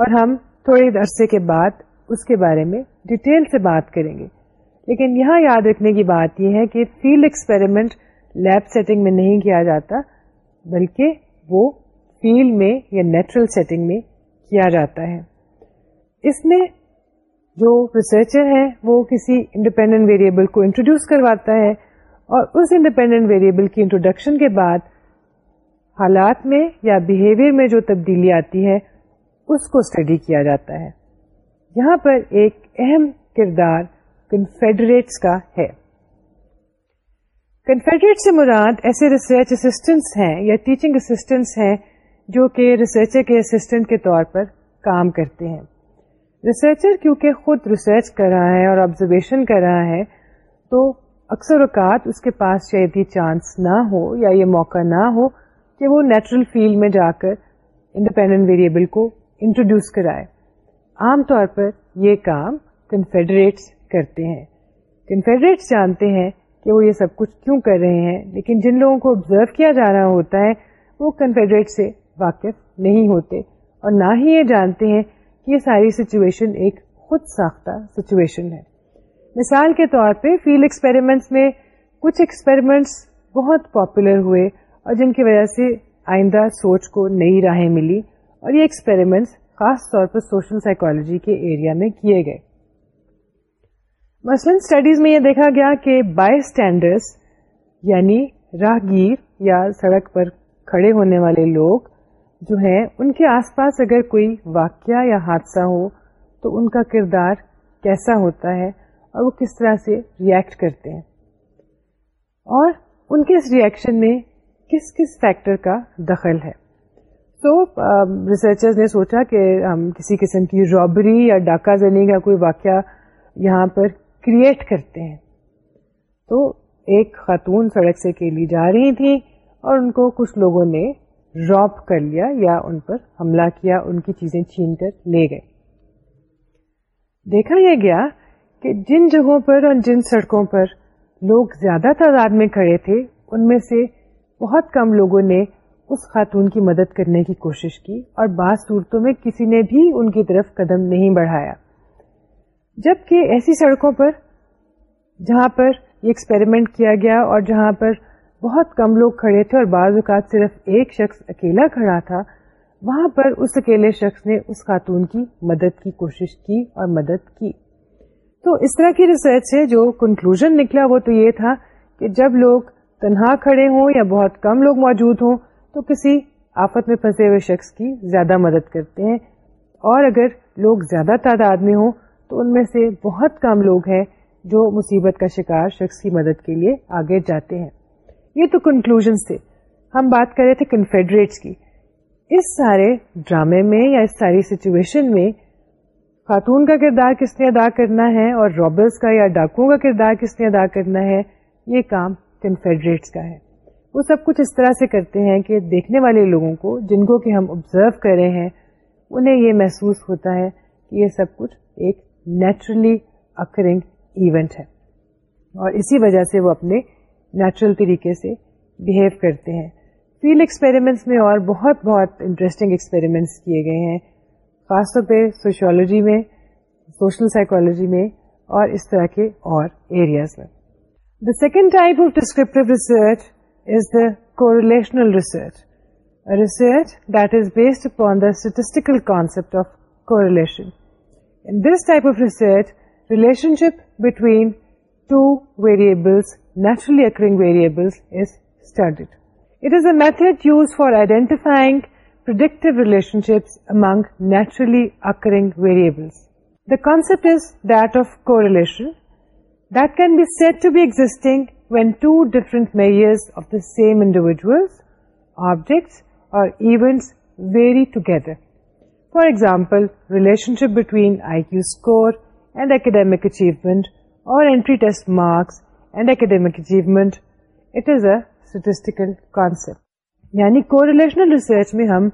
اور ہم تھوڑے عرصے کے بعد اس کے بارے میں ڈیٹیل سے بات کریں گے لیکن یہاں یاد رکھنے کی بات یہ ہے کہ فیلڈ ایکسپیریمنٹ لیب سیٹنگ میں نہیں کیا جاتا بلکہ وہ فیلڈ میں یا نیچرل سیٹنگ میں کیا جاتا ہے وہ کسی انڈیپینڈنٹ ویریبل کو انٹروڈیوس کرواتا ہے اور اس انڈیپینڈنٹ ویریبل کی انٹروڈکشن کے بعد حالات میں یا بہیویئر میں جو تبدیلی آتی ہے اس کو اسٹڈی کیا جاتا ہے یہاں پر ایک اہم کردار کنفیڈریٹس کا ہے کنفیڈریٹ سے مراد ایسے ریسرچ ہیں یا ٹیچنگ اسسٹینٹس ہیں جو کہ ریسرچر کے اسسٹنٹ کے طور پر کام کرتے ہیں ریسرچر کیونکہ خود ریسرچ کر رہا ہے اور آبزرویشن کر رہا ہے تو اکثر اوقات اس کے پاس شاید یہ چانس نہ ہو یا یہ موقع نہ ہو کہ وہ نیچرل فیلڈ میں جا کر انڈیپینڈنٹ ویریبل کو انٹروڈیوس کرائے عام طور پر یہ کام کنفیڈریٹس کرتے ہیں کنفیڈریٹس جانتے ہیں کہ وہ یہ سب کچھ کیوں کر رہے ہیں لیکن جن لوگوں کو آبزرو کیا جا رہا ہوتا ہے وہ کنفیڈریٹ سے واقف نہیں ہوتے اور نہ ہی یہ جانتے ہیں کہ یہ ساری سچویشن ایک خود ساختہ سچویشن ہے مثال کے طور پہ فیلڈ ایکسپیریمنٹس میں کچھ ایکسپیریمنٹس بہت پاپولر ہوئے اور جن کی وجہ سے آئندہ سوچ کو نئی راہیں ملی اور یہ ایکسپیریمنٹس خاص طور پر سوشل سائیکولوجی کے ایریا میں کیے گئے مثلاً اسٹڈیز میں یہ دیکھا گیا کہ بائی اسٹینڈرس یعنی راہ گیر یا سڑک پر کھڑے ہونے والے لوگ جو ہیں ان کے آس پاس اگر کوئی واقعہ یا حادثہ ہو تو ان کا کردار کیسا ہوتا ہے اور وہ کس طرح سے ریئیکٹ کرتے ہیں اور ان کے اس ریئیکشن میں کس کس فیکٹر کا دخل ہے تو ریسرچرز um, نے سوچا کہ ہم کسی قسم کی رابری یا ڈاکہ زنی کا کوئی واقعہ یہاں پر کریٹ کرتے ہیں تو ایک خاتون سڑک سے کیلی جا رہی تھی اور ان کو کچھ لوگوں نے ڈراپ کر لیا یا ان پر حملہ کیا ان کی چیزیں چھین کر لے گئے دیکھا یہ گیا کہ جن جگہوں پر اور جن سڑکوں پر لوگ زیادہ تعداد میں کھڑے تھے ان میں سے بہت کم لوگوں نے اس خاتون کی مدد کرنے کی کوشش کی اور بعض صورتوں میں کسی نے بھی ان کی طرف قدم نہیں بڑھایا جبکہ ایسی سڑکوں پر جہاں پر یہ ایکسپیریمنٹ کیا گیا اور جہاں پر بہت کم لوگ کھڑے تھے اور بعض اوقات صرف ایک شخص اکیلا کھڑا تھا وہاں پر اس اکیلے شخص نے اس خاتون کی مدد کی کوشش کی اور مدد کی تو اس طرح کی ریسرچ سے جو کنکلوژ نکلا وہ تو یہ تھا کہ جب لوگ تنہا کھڑے ہوں یا بہت کم لوگ موجود ہوں تو کسی آفت میں پھنسے ہوئے شخص کی زیادہ مدد کرتے ہیں اور اگر لوگ زیادہ تعداد میں ہوں تو ان میں سے بہت کم لوگ ہیں جو مصیبت کا شکار شخص کی مدد کے لیے آگے جاتے ہیں یہ تو کنکلوژ تھے ہم بات کر رہے تھے کنفیڈریٹس کی اس سارے ڈرامے میں یا اس ساری سچویشن میں خاتون کا کردار کس نے ادا کرنا ہے اور رابرس کا یا ڈاکوں کا کردار کس نے ادا کرنا ہے یہ کام کنفیڈریٹس کا ہے وہ سب کچھ اس طرح سے کرتے ہیں کہ دیکھنے والے لوگوں کو جن کو کہ ہم آبزرو کرے ہیں انہیں یہ محسوس ہوتا ہے کہ یہ سب کچھ ایک نیچرلی اکرنگ ایونٹ ہے اور اسی وجہ سے وہ اپنے نیچرل طریقے سے بہیو کرتے ہیں فیلڈ ایکسپیریمنٹس میں اور بہت بہت انٹرسٹنگ ایکسپیریمنٹس کیے گئے ہیں خاص طور پہ سوشولوجی میں سوشل سائیکولوجی میں اور اس طرح کے اور ایریاز میں the second type of descriptive research is the correlational research research that is based upon the statistical concept of correlation In this type of research, relationship between two variables, naturally occurring variables, is studied. It is a method used for identifying predictive relationships among naturally occurring variables. The concept is that of correlation that can be said to be existing when two different measures of the same individuals, objects, or events vary together. For example relationship between academic achievement اور relational research میں ہم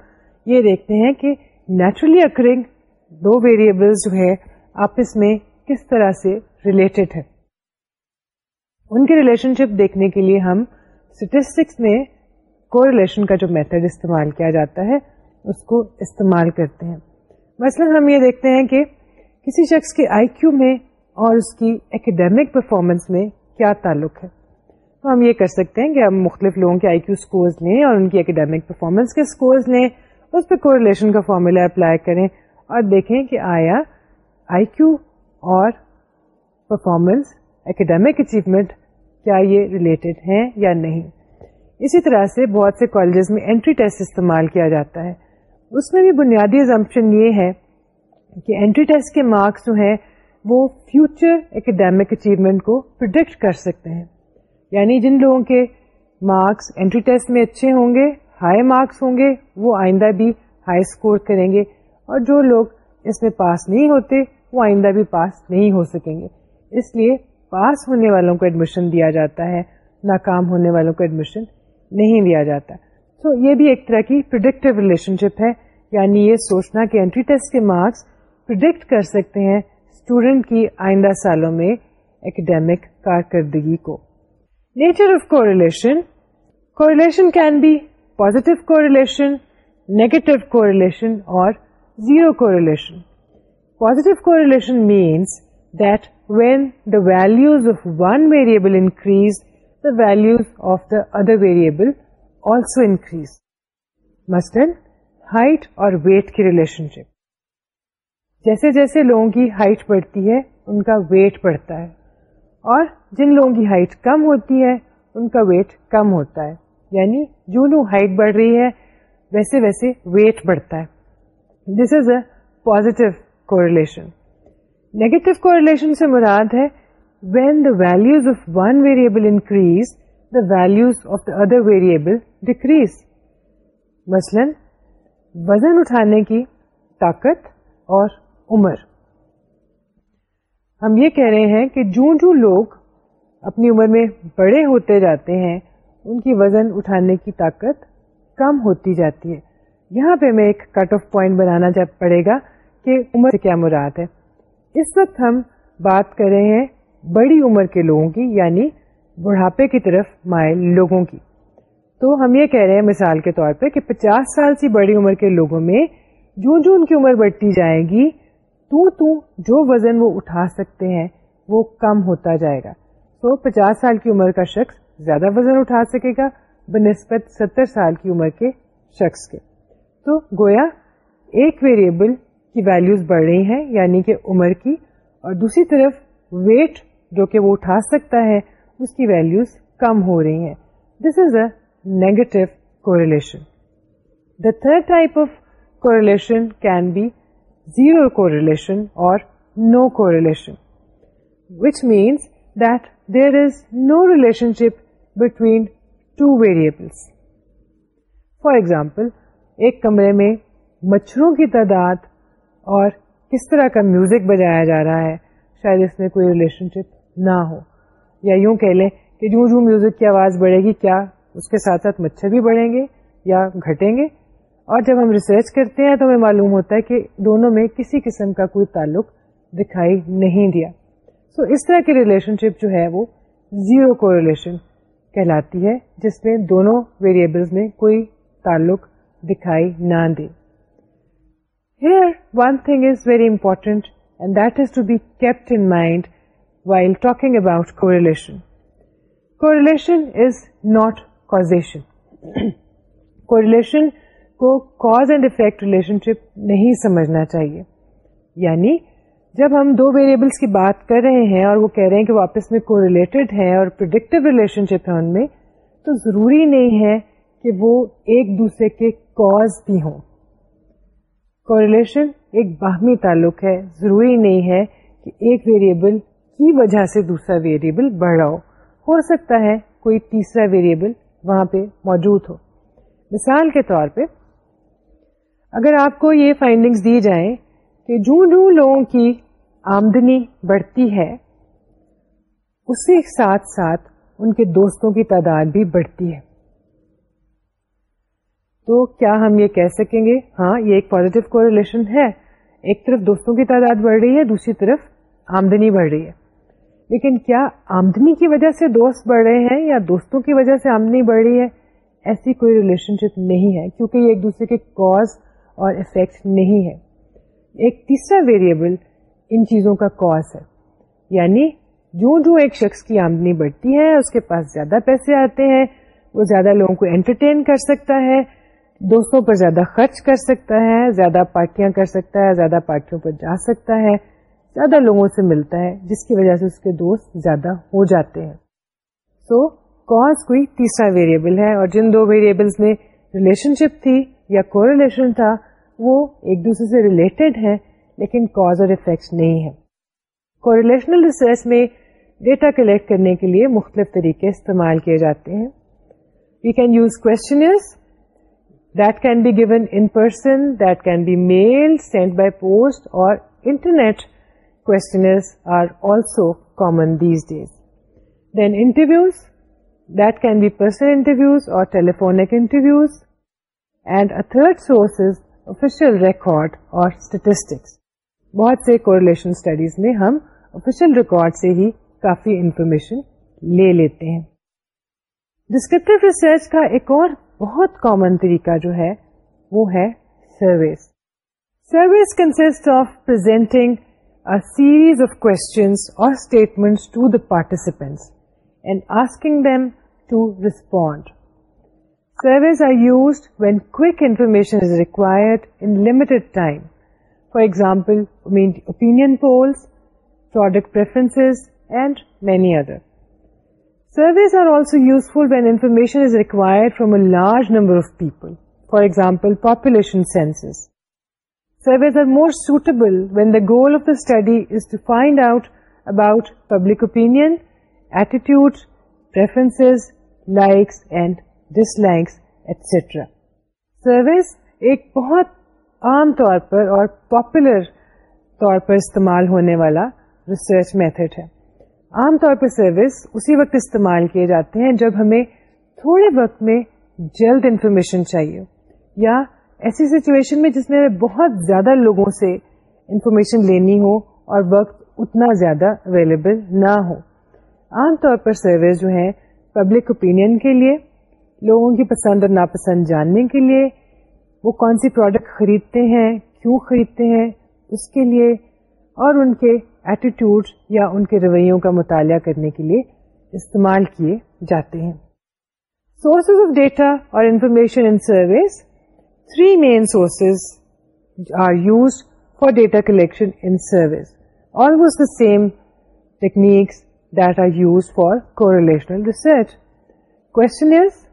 یہ دیکھتے ہیں کہ naturally occurring دو variable جو ہے آپس میں کس طرح سے ریلیٹڈ ہے ان کی ریلیشن شپ دیکھنے کے لیے ہم اسٹیٹسٹکس میں کو ریلیشن کا جو میتھڈ استعمال کیا جاتا ہے اس کو استعمال کرتے ہیں مثلا ہم یہ دیکھتے ہیں کہ کسی شخص کے آئی کیو میں اور اس کی اکیڈیمک پرفارمنس میں کیا تعلق ہے تو ہم یہ کر سکتے ہیں کہ ہم مختلف لوگوں کے آئی کیو اسکورز لیں اور ان کی اکیڈیمک پرفارمنس کے اسکورز لیں اس پہ کو ریلیشن کا فارمولا اپلائی کریں اور دیکھیں کہ آیا آئی کیو اور پرفارمنس اکیڈیمک اچیومنٹ کیا یہ ریلیٹڈ ہیں یا نہیں اسی طرح سے بہت سے کالجز میں انٹری ٹیسٹ استعمال کیا جاتا ہے اس میں بھی بنیادی ازمپشن یہ ہے کہ انٹری ٹیسٹ کے مارکس جو ہیں وہ فیوچر اکیڈیمک اچیومنٹ کو پرڈکٹ کر سکتے ہیں یعنی جن لوگوں کے مارکس انٹری ٹیسٹ میں اچھے ہوں گے ہائی مارکس ہوں گے وہ آئندہ بھی ہائی اسکور کریں گے اور جو لوگ اس میں پاس نہیں ہوتے وہ آئندہ بھی پاس نہیں ہو سکیں گے اس لیے پاس ہونے والوں کو ایڈمیشن دیا جاتا ہے ناکام ہونے والوں کو ایڈمیشن نہیں دیا جاتا سو یہ بھی ایک طرح کی پرڈکٹیو ریلیشن شپ ہے یعنی یہ سوچنا کہ انٹری ٹیسٹ کے مارکس کر سکتے ہیں اسٹوڈینٹ کی آئندہ سالوں میں ایکڈیمک کارکردگی کو nature of correlation can be positive correlation negative correlation or zero correlation positive correlation means that when the values of one variable increase the values of the other variable also increase mister height اور weight کی relationship جیسے جیسے لوگوں کی height بڑھتی ہے ان کا wait بڑھتا ہے اور جن لوگوں کی ہائٹ کم ہوتی ہے ان کا ویٹ کم ہوتا ہے یعنی جو لوگ ہائٹ بڑھ رہی ہے ویسے ویسے ویٹ بڑھتا ہے this is a positive correlation negative correlation سے مراد ہے when the values of one variable increase the values of the other variable مثلاً وزن اٹھانے کی طاقت اور عمر ہم یہ کہہ رہے ہیں کہ جوں لوگ اپنی عمر میں بڑے ہوتے جاتے ہیں ان کی وزن اٹھانے کی طاقت کم ہوتی جاتی ہے یہاں پہ ہمیں ایک کٹ آف پوائنٹ بنانا پڑے گا کہ عمر سے کیا مراد ہے اس وقت ہم بات کر رہے ہیں بڑی عمر کے لوگوں کی یعنی بڑھاپے کی طرف مائل لوگوں کی تو ہم یہ کہہ رہے ہیں مثال کے طور پہ کہ پچاس سال سے بڑی عمر کے لوگوں میں جو جو ان کی عمر بڑھتی جائے گی تو تو جو وزن وہ وہ اٹھا سکتے ہیں کم ہوتا جائے گا سو پچاس سال کی عمر کا شخص زیادہ وزن اٹھا سکے گا بنسبت ستر سال کی عمر کے شخص کے تو گویا ایک ویریبل کی ویلوز بڑھ رہی ہیں یعنی کہ عمر کی اور دوسری طرف ویٹ جو کہ وہ اٹھا سکتا ہے اس کی ویلوز کم ہو رہی ہیں this is a negative correlation the third type of correlation can be zero correlation or no correlation which means that there is no relationship between two variables for example ایک کمرے میں مچھروں کی تعداد اور کس طرح کا میوزک بجایا جا رہا ہے شاید اس میں کوئی ریلیشن شپ نہ ہو یا یوں کہہ لیں کہ جوں جوں میوزک کی آواز بڑھے گی کیا اس کے ساتھ ساتھ مچھر بھی بڑھیں گے یا گھٹیں گے اور جب ہم ریسرچ کرتے ہیں تو ہمیں معلوم ہوتا ہے کہ دونوں میں کسی قسم کا کوئی تعلق دکھائی نہیں دیا سو اس طرح کی ریلیشن شپ جو ہے وہ زیرو کو ریلیشن کہلاتی ہے جس میں دونوں میں کوئی تعلق دکھائی نہ دے here one thing is very important and that is to kept in mind while talking about correlation correlation is not [clears throat] correlation کو cause and effect relationship نہیں سمجھنا چاہیے یعنی جب ہم دو ویریبلس کی بات کر رہے ہیں اور وہ کہہ رہے ہیں کہ واپس میں کو ریلیٹڈ ہے اور پرڈکٹیو ریلیشن شپ ہے ان میں تو ضروری نہیں ہے کہ وہ ایک دوسرے کے کاز بھی ہوں ریلیشن ایک باہمی تعلق ہے ضروری نہیں ہے کہ ایک ویریبل کی وجہ سے دوسرا ویریبل بڑھ رہا ہو سکتا ہے کوئی تیسرا ویریبل وہاں پہ موجود ہو مثال کے طور پہ اگر آپ کو یہ فائنڈنگز دی جائیں کہ جو لوگوں کی آمدنی بڑھتی ہے اس کے ساتھ ساتھ ان کے دوستوں کی تعداد بھی بڑھتی ہے تو کیا ہم یہ کہہ سکیں گے ہاں یہ ایک پازیٹو کو ریلیشن ہے ایک طرف دوستوں کی تعداد بڑھ رہی ہے دوسری طرف آمدنی بڑھ رہی ہے لیکن کیا آمدنی کی وجہ سے دوست بڑھ رہے ہیں یا دوستوں کی وجہ سے آمدنی بڑھ رہی ہے ایسی کوئی ریلیشن شپ نہیں ہے کیونکہ یہ ایک دوسرے کے کاز اور افیکٹ نہیں ہے ایک تیسرا ویریبل ان چیزوں کا کاز ہے یعنی جو جو ایک شخص کی آمدنی بڑھتی ہے اس کے پاس زیادہ پیسے آتے ہیں وہ زیادہ لوگوں کو انٹرٹین کر سکتا ہے دوستوں پر زیادہ خرچ کر سکتا ہے زیادہ پارٹیاں کر سکتا ہے زیادہ پارٹیوں پر جا سکتا ہے زیادہ لوگوں سے ملتا ہے جس کی وجہ سے اس کے دوست زیادہ ہو جاتے ہیں سو کوز کوئی تیسرا ویریبل ہے اور جن دو ویریبلس میں ریلیشن شپ تھی یا کوریلیشن تھا وہ ایک دوسرے سے ریلیٹڈ ہے لیکن کاز اور افیکٹ نہیں ہے کوریلیشنل ریسرچ میں ڈیٹا کلیکٹ کرنے کے لیے مختلف طریقے استعمال کیے جاتے ہیں we can use can be given in person that can be mail send by post or internet questionnaires are also common these days. Then interviews, interviews interviews. that can be personal or telephonic And a third source is official record or statistics. بہت سے official record میں ہم official record سے ہی کافی information لے لیتے ہیں ڈسکرپٹ ریسرچ کا ایک اور بہت کامن طریقہ جو ہے وہ ہے سروس سروس کنسٹ آف پر a series of questions or statements to the participants and asking them to respond. Surveys are used when quick information is required in limited time. For example, opinion polls, product preferences, and many other. Surveys are also useful when information is required from a large number of people. For example, population census. Surveys are more suitable when the goal of the study is to find out about public opinion attitude reference likes and dislike etcetera surveys ایک بہت عام طور پر اور popular طور پر استعمال ہونے والا research method ہے عام طور پر سروس اسی وقت استعمال کیے جاتے ہیں جب ہمیں تھوڑے وقت میں جلد انفارمیشن چاہیے یا ایسی سچویشن میں جس میں بہت زیادہ لوگوں سے انفارمیشن لینی ہو اور وقت اتنا زیادہ اویلیبل نہ ہو عام طور پر سروس جو ہیں پبلک اوپینین کے لیے لوگوں کی پسند اور ناپسند جاننے کے لیے وہ کون سی پروڈکٹ خریدتے ہیں کیوں خریدتے ہیں اس کے لیے اور ان کے ایٹیٹیوڈ یا ان کے رویوں کا مطالعہ کرنے کے لیے استعمال کیے جاتے ہیں سورسز آف ڈیٹا اور information in surveys Three main sources are used for data collection in surveys. Almost the same techniques that are used for correlational research. Question is,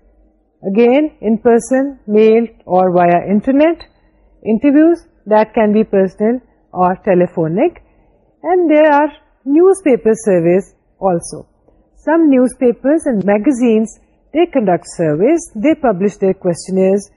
again, in person, mail or via internet, interviews that can be personal or telephonic, and there are newspaper surveys also. Some newspapers and magazines, they conduct surveys, they publish their questionnaires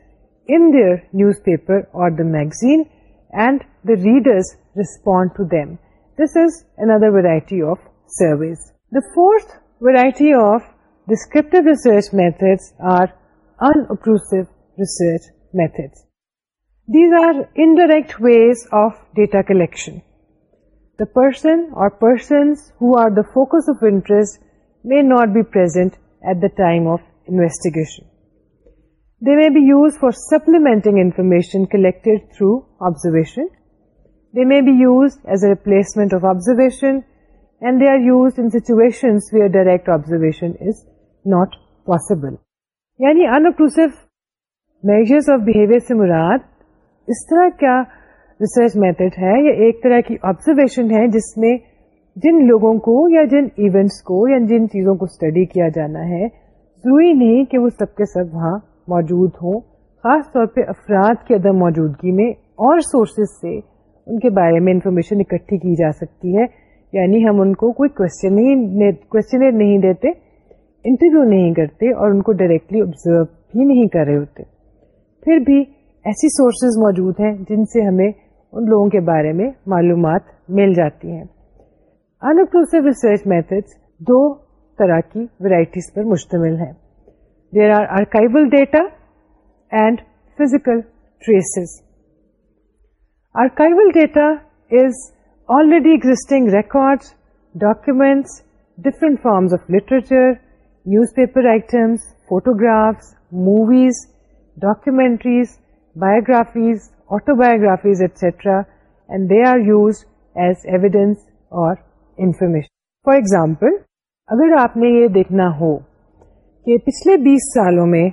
in their newspaper or the magazine, and the readers respond to them. This is another variety of surveys. The fourth variety of descriptive research methods are unobtrusive research methods. These are indirect ways of data collection. The person or persons who are the focus of interest may not be present at the time of investigation. they may be used for supplementing information collected through observation they may be used as a replacement of observation and they are used in situations where direct observation is not possible yani unobtrusive measures of behavior se murad is tarah kya research method ہے یا ایک طرح کی observation ہے جس میں جن لوگوں کو یا جن ایونٹس کو یا جن چیزوں کو اسٹڈی کیا جانا ہے ضروری نہیں کہ وہ سب کے سب وہاں موجود ہوں خاص طور پہ افراد کی عدم موجودگی میں اور سورسز سے ان کے بارے میں انفارمیشن اکٹھی کی جا سکتی ہے یعنی ہم ان کو کوئی نہیں دیتے انٹرویو نہیں کرتے اور ان کو ڈائریکٹلی آبزرو بھی نہیں کر رہے ہوتے پھر بھی ایسی سورسز موجود ہیں جن سے ہمیں ان لوگوں کے بارے میں معلومات مل جاتی ہیں انکلوسو ریسرچ دو طرح کی ورائٹیز پر مشتمل ہیں there are archival data and physical traces archival data is already existing record documents different forms of literature news paper items photographs movies documentaries biographies autobiographies etcetera and they are used as evidence or information for example اگر آپ نے یہ دیکھنا ہو کہ پچھلے بیس سالوں میں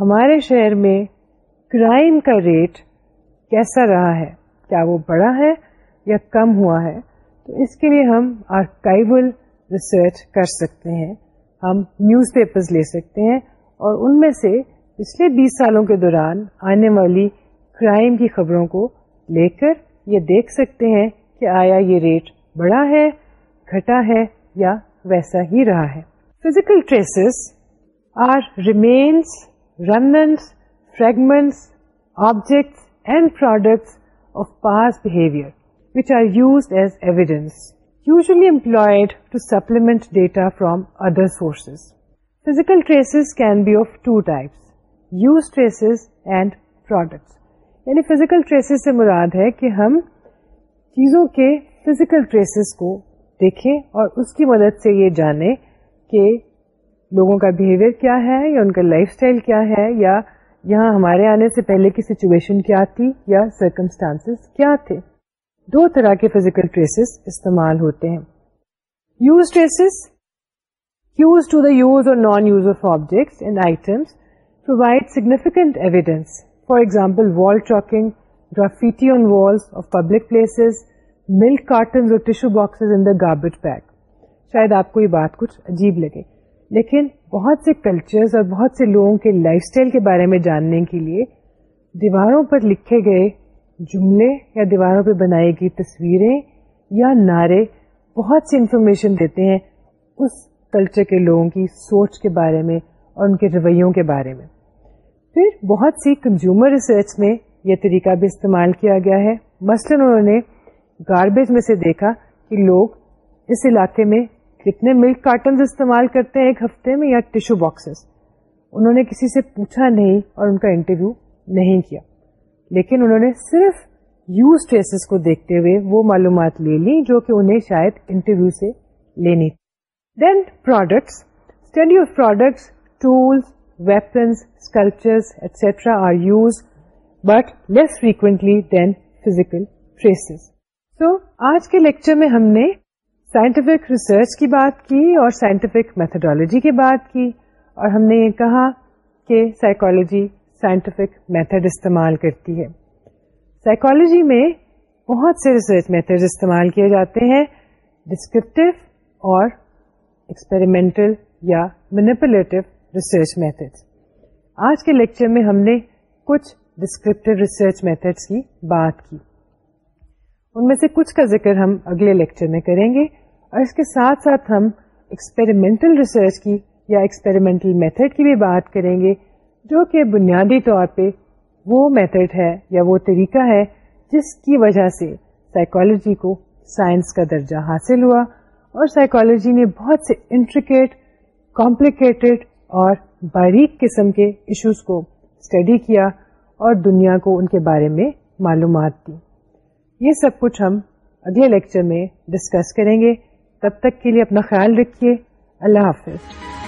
ہمارے شہر میں کرائم کا ریٹ کیسا رہا ہے کیا وہ بڑا ہے یا کم ہوا ہے تو اس کے لیے ہم آرکائیول ریسرچ کر سکتے ہیں ہم نیوز پیپرز لے سکتے ہیں اور ان میں سے پچھلے بیس سالوں کے دوران آنے والی کرائم کی خبروں کو لے کر یہ دیکھ سکتے ہیں کہ آیا یہ ریٹ بڑا ہے گھٹا ہے یا ویسا ہی رہا ہے physical traces are remnants, fragments, objects and products of past behavior which used as evidence usually employed to supplement data from other sources. Physical traces can be of two types, use traces and products. یعنی physical traces سے مراد ہے کہ ہم چیزوں کے physical traces کو دیکھیں اور اس کی مدد سے یہ جانیں کہ لوگوں کا بہیویئر کیا ہے یا ان کا لائف اسٹائل کیا ہے یا یہاں ہمارے آنے سے پہلے کی سچویشن کیا تھی یا سرکمسٹانس کیا تھے دو طرح کے فزیکل ٹریسز استعمال ہوتے ہیں use traces use to the use اور non use of objects and items provide significant evidence for example wall chalking graffiti on walls of public places milk cartons اور tissue boxes in the garbage bag شاید آپ کو یہ بات کچھ عجیب لگے لیکن بہت سے کلچرز اور بہت سے لوگوں کے لائف اسٹائل کے بارے میں جاننے کے لیے دیواروں پر لکھے گئے جملے یا دیواروں پہ بنائی گئی تصویریں یا نعرے بہت سی انفارمیشن دیتے ہیں اس کلچر کے لوگوں کی سوچ کے بارے میں اور ان کے رویوں کے بارے میں پھر بہت سی کنزیومر ریسرچ میں یہ طریقہ بھی استعمال کیا گیا ہے مثلاً انہوں نے گاربیج میں سے دیکھا کہ لوگ اس علاقے میں کتنے ملک کارٹن استعمال کرتے ہیں ایک ہفتے میں یا ٹیشو باکسز انہوں نے کسی سے پوچھا نہیں اور ان کا انٹرویو نہیں کیا لیکن انہوں نے صرف یوز ٹریسز کو دیکھتے ہوئے وہ معلومات لے لی جو کہ انہیں شاید انٹرویو لینی تھی then products study of products tools weapons sculptures etcetera are used but less frequently than physical traces so آج کے لیکچر میں ہم نے سائنٹیفک ریسرچ کی بات کی اور سائنٹیفک میتھڈالوجی کی بات کی اور ہم نے یہ کہا کہ سائیکالوجی سائنٹیفک میتھڈ استعمال کرتی ہے سائیکالوجی میں بہت سے ریسرچ میتھڈ استعمال کیے جاتے ہیں ڈسکرپٹیو اور ایکسپریمنٹل یا مینپولیٹو ریسرچ میتھڈ آج کے لیکچر میں ہم نے کچھ ڈسکرپٹیو ریسرچ میتھڈس کی بات کی ان میں سے کچھ کا ذکر ہم اگلے لیکچر میں کریں گے اور اس کے ساتھ ساتھ ہم ایکسپیریمنٹل ریسرچ کی یا ایکسپیریمنٹل میتھڈ کی بھی بات کریں گے جو کہ بنیادی طور پہ وہ میتھڈ ہے یا وہ طریقہ ہے جس کی وجہ سے سائیکالوجی کو سائنس کا درجہ حاصل ہوا اور سائیکالوجی نے بہت سے انٹریکیٹ کمپلیکیٹڈ اور باریک قسم کے ایشوز کو اسٹڈی کیا اور دنیا کو ان کے بارے میں معلومات دی یہ سب کچھ ہم اگلے لیکچر میں ڈسکس کریں گے تب تک کے لیے اپنا خیال رکھیے اللہ حافظ